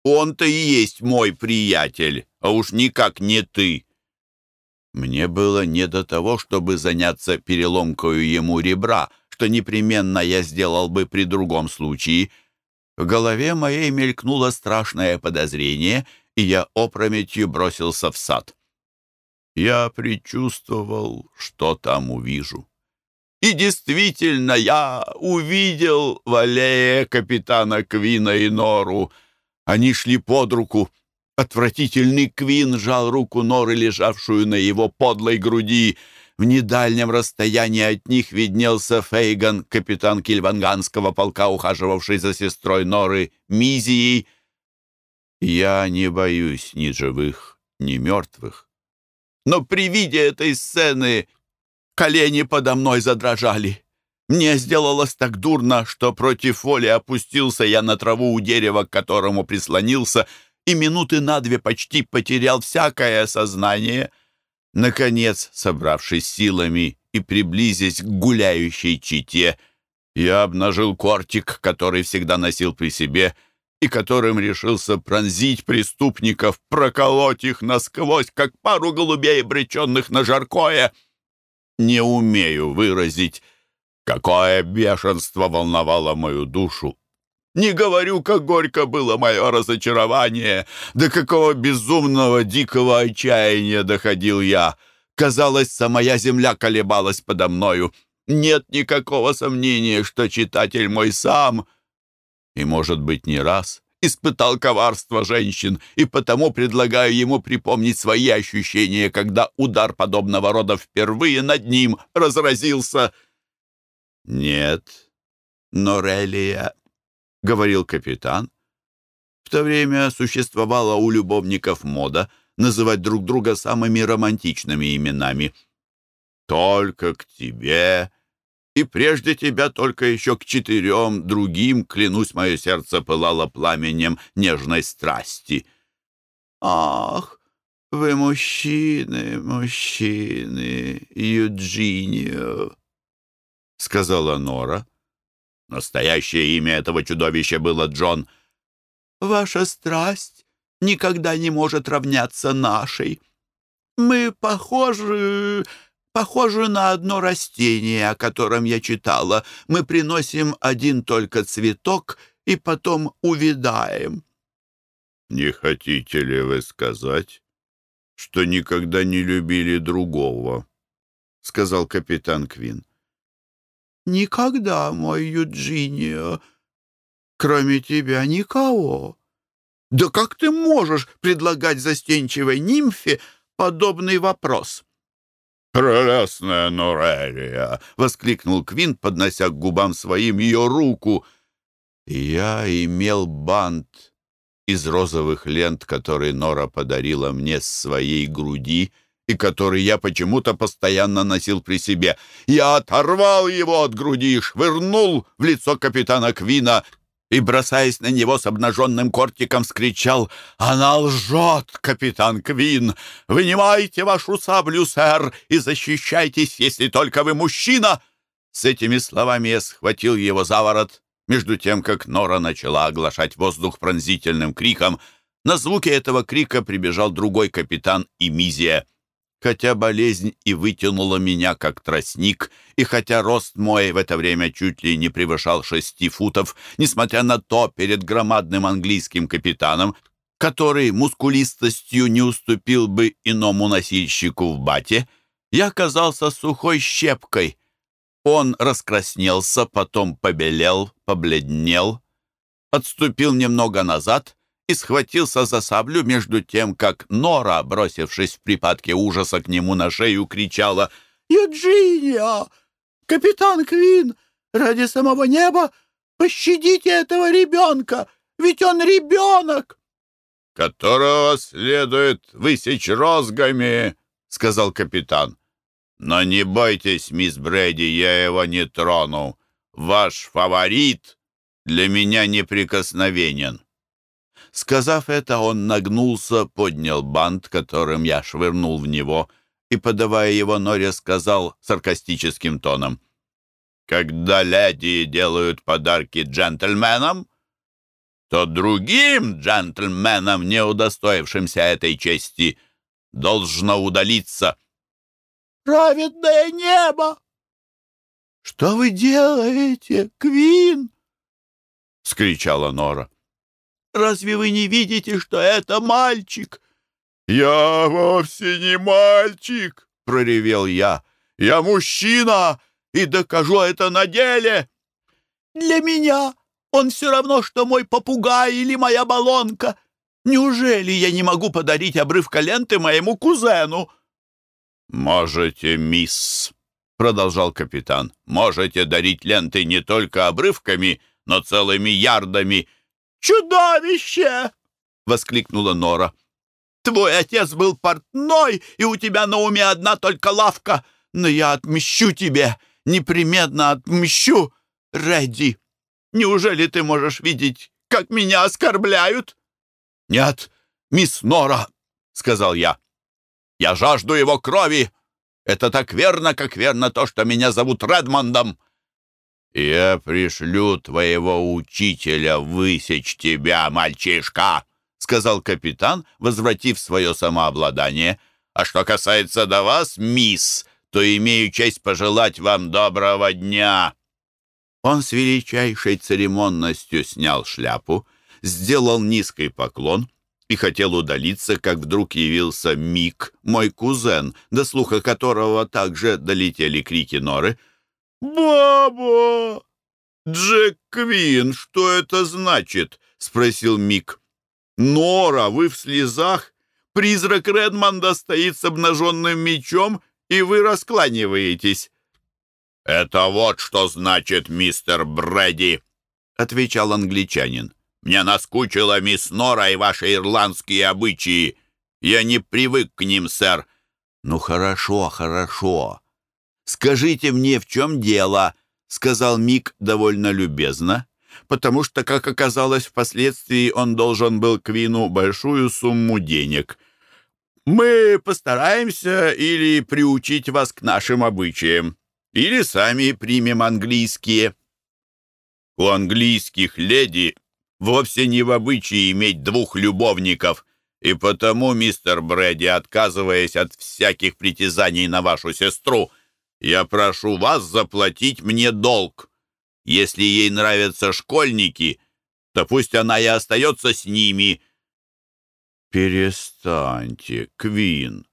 Он-то и есть мой приятель, а уж никак не ты». Мне было не до того, чтобы заняться переломкою ему ребра, что непременно я сделал бы при другом случае. В голове моей мелькнуло страшное подозрение, и я опрометью бросился в сад. Я предчувствовал, что там увижу. И действительно, я увидел в аллее капитана Квина и Нору. Они шли под руку. Отвратительный Квин жал руку Норы, лежавшую на его подлой груди. В недальнем расстоянии от них виднелся Фейган, капитан кильванганского полка, ухаживавший за сестрой Норы Мизией. Я не боюсь ни живых, ни мертвых. Но при виде этой сцены Колени подо мной задрожали. Мне сделалось так дурно, что против воли опустился я на траву у дерева, к которому прислонился, и минуты на две почти потерял всякое сознание. Наконец, собравшись силами и приблизясь к гуляющей чите, я обнажил кортик, который всегда носил при себе, и которым решился пронзить преступников, проколоть их насквозь, как пару голубей, обреченных на жаркое — не умею выразить, какое бешенство волновало мою душу. Не говорю, как горько было мое разочарование, до какого безумного дикого отчаяния доходил я. Казалось, самая земля колебалась подо мною. Нет никакого сомнения, что читатель мой сам, и, может быть, не раз, испытал коварство женщин, и потому предлагаю ему припомнить свои ощущения, когда удар подобного рода впервые над ним разразился. «Нет, Норелия», — говорил капитан. В то время существовала у любовников мода называть друг друга самыми романтичными именами. «Только к тебе и прежде тебя только еще к четырем другим, клянусь, мое сердце пылало пламенем нежной страсти. Ах, вы мужчины, мужчины, Юджинио, — сказала Нора. Настоящее имя этого чудовища было Джон. Ваша страсть никогда не может равняться нашей. Мы похожи похоже на одно растение, о котором я читала. Мы приносим один только цветок и потом увядаем». «Не хотите ли вы сказать, что никогда не любили другого?» — сказал капитан Квин. «Никогда, мой Юджинио. Кроме тебя никого. Да как ты можешь предлагать застенчивой нимфе подобный вопрос?» «Прелестная Норелия!» — воскликнул Квин, поднося к губам своим ее руку. «Я имел бант из розовых лент, который Нора подарила мне с своей груди и который я почему-то постоянно носил при себе. Я оторвал его от груди и швырнул в лицо капитана Квина, и, бросаясь на него с обнаженным кортиком, скричал «Она лжет, капитан Квин! Вынимайте вашу саблю, сэр, и защищайтесь, если только вы мужчина!» С этими словами я схватил его за ворот, между тем, как Нора начала оглашать воздух пронзительным криком. На звуки этого крика прибежал другой капитан и Мизия. Хотя болезнь и вытянула меня, как тростник, и хотя рост мой в это время чуть ли не превышал шести футов, несмотря на то, перед громадным английским капитаном, который мускулистостью не уступил бы иному носильщику в бате, я оказался сухой щепкой. Он раскраснелся, потом побелел, побледнел, отступил немного назад и схватился за саблю между тем, как Нора, бросившись в припадке ужаса к нему на шею, кричала «Юджинио! Капитан Квин! Ради самого неба пощадите этого ребенка! Ведь он ребенок!» «Которого следует высечь розгами!» — сказал капитан. «Но не бойтесь, мисс Брэди, я его не трону. Ваш фаворит для меня неприкосновенен». Сказав это, он нагнулся, поднял бант, которым я швырнул в него, и, подавая его Норе, сказал саркастическим тоном, «Когда леди делают подарки джентльменам, то другим джентльменам, не удостоившимся этой чести, должно удалиться». «Праведное небо! Что вы делаете, Квин?» — скричала Нора. Разве вы не видите, что это мальчик?» «Я вовсе не мальчик!» — проревел я. «Я мужчина и докажу это на деле!» «Для меня он все равно, что мой попугай или моя баллонка. Неужели я не могу подарить обрывка ленты моему кузену?» «Можете, мисс», — продолжал капитан, «можете дарить ленты не только обрывками, но целыми ярдами». «Чудовище!» — воскликнула Нора. «Твой отец был портной, и у тебя на уме одна только лавка. Но я отмщу тебе, непременно отмщу, Редди. Неужели ты можешь видеть, как меня оскорбляют?» «Нет, мисс Нора», — сказал я. «Я жажду его крови. Это так верно, как верно то, что меня зовут Редмондом. «Я пришлю твоего учителя высечь тебя, мальчишка!» — сказал капитан, возвратив свое самообладание. «А что касается до вас, мисс, то имею честь пожелать вам доброго дня!» Он с величайшей церемонностью снял шляпу, сделал низкий поклон и хотел удалиться, как вдруг явился Мик, мой кузен, до слуха которого также долетели крики Норы — «Баба! Джек Квин, что это значит? спросил Мик. «Нора, вы в слезах? Призрак Редмонда стоит с обнаженным мечом, и вы раскланиваетесь». «Это вот что значит, мистер Брэди», — отвечал англичанин. «Мне наскучила мисс Нора и ваши ирландские обычаи. Я не привык к ним, сэр». «Ну хорошо, хорошо. Скажите мне, в чем дело?» — сказал Мик довольно любезно, потому что, как оказалось впоследствии, он должен был Квину большую сумму денег. «Мы постараемся или приучить вас к нашим обычаям, или сами примем английские». У английских леди вовсе не в обычае иметь двух любовников, и потому, мистер Брэди, отказываясь от всяких притязаний на вашу сестру, я прошу вас заплатить мне долг. Если ей нравятся школьники, то пусть она и остается с ними». «Перестаньте, Квин.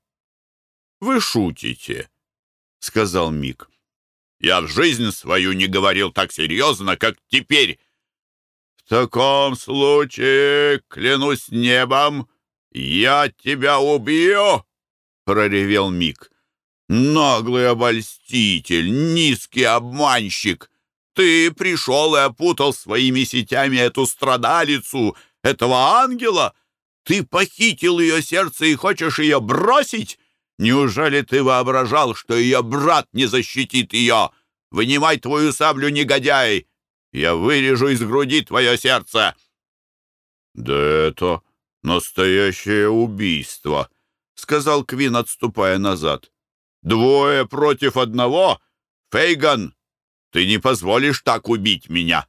Вы шутите», — сказал Мик. Я в жизнь свою не говорил так серьезно, как теперь. В таком случае, клянусь небом, я тебя убью, проревел Мик. Наглый обольститель, низкий обманщик. Ты пришел и опутал своими сетями эту страдалицу, этого ангела. Ты похитил ее сердце и хочешь ее бросить? Неужели ты воображал, что ее брат не защитит ее? Вынимай твою саблю, негодяй! Я вырежу из груди твое сердце!» «Да это настоящее убийство», — сказал Квин, отступая назад. «Двое против одного? Фейган, ты не позволишь так убить меня!»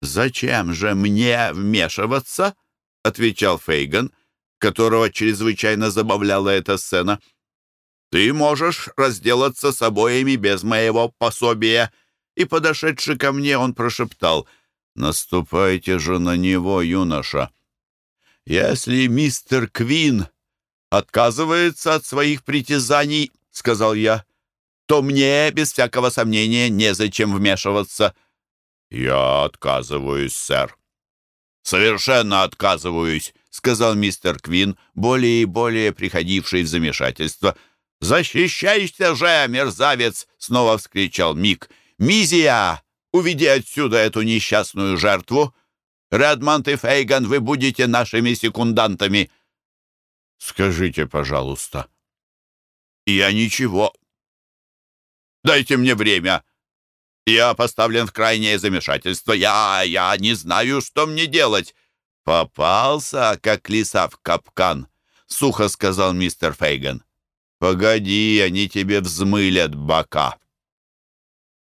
«Зачем же мне вмешиваться?» — отвечал Фейган, которого чрезвычайно забавляла эта сцена. «Ты можешь разделаться с обоими без моего пособия». И, подошедший ко мне, он прошептал, «Наступайте же на него, юноша». «Если мистер Квин отказывается от своих притязаний, — сказал я, — то мне, без всякого сомнения, незачем вмешиваться». «Я отказываюсь, сэр». «Совершенно отказываюсь», — сказал мистер Квин, более и более приходивший в замешательство. «Защищайся же, мерзавец!» — снова вскричал Мик. «Мизия, уведи отсюда эту несчастную жертву! Редмонд и Фейган, вы будете нашими секундантами!» «Скажите, пожалуйста». «Я ничего. Дайте мне время!» Я поставлен в крайнее замешательство. Я... я не знаю, что мне делать. Попался, как лиса в капкан, — сухо сказал мистер Фейган. Погоди, они тебе взмылят бока.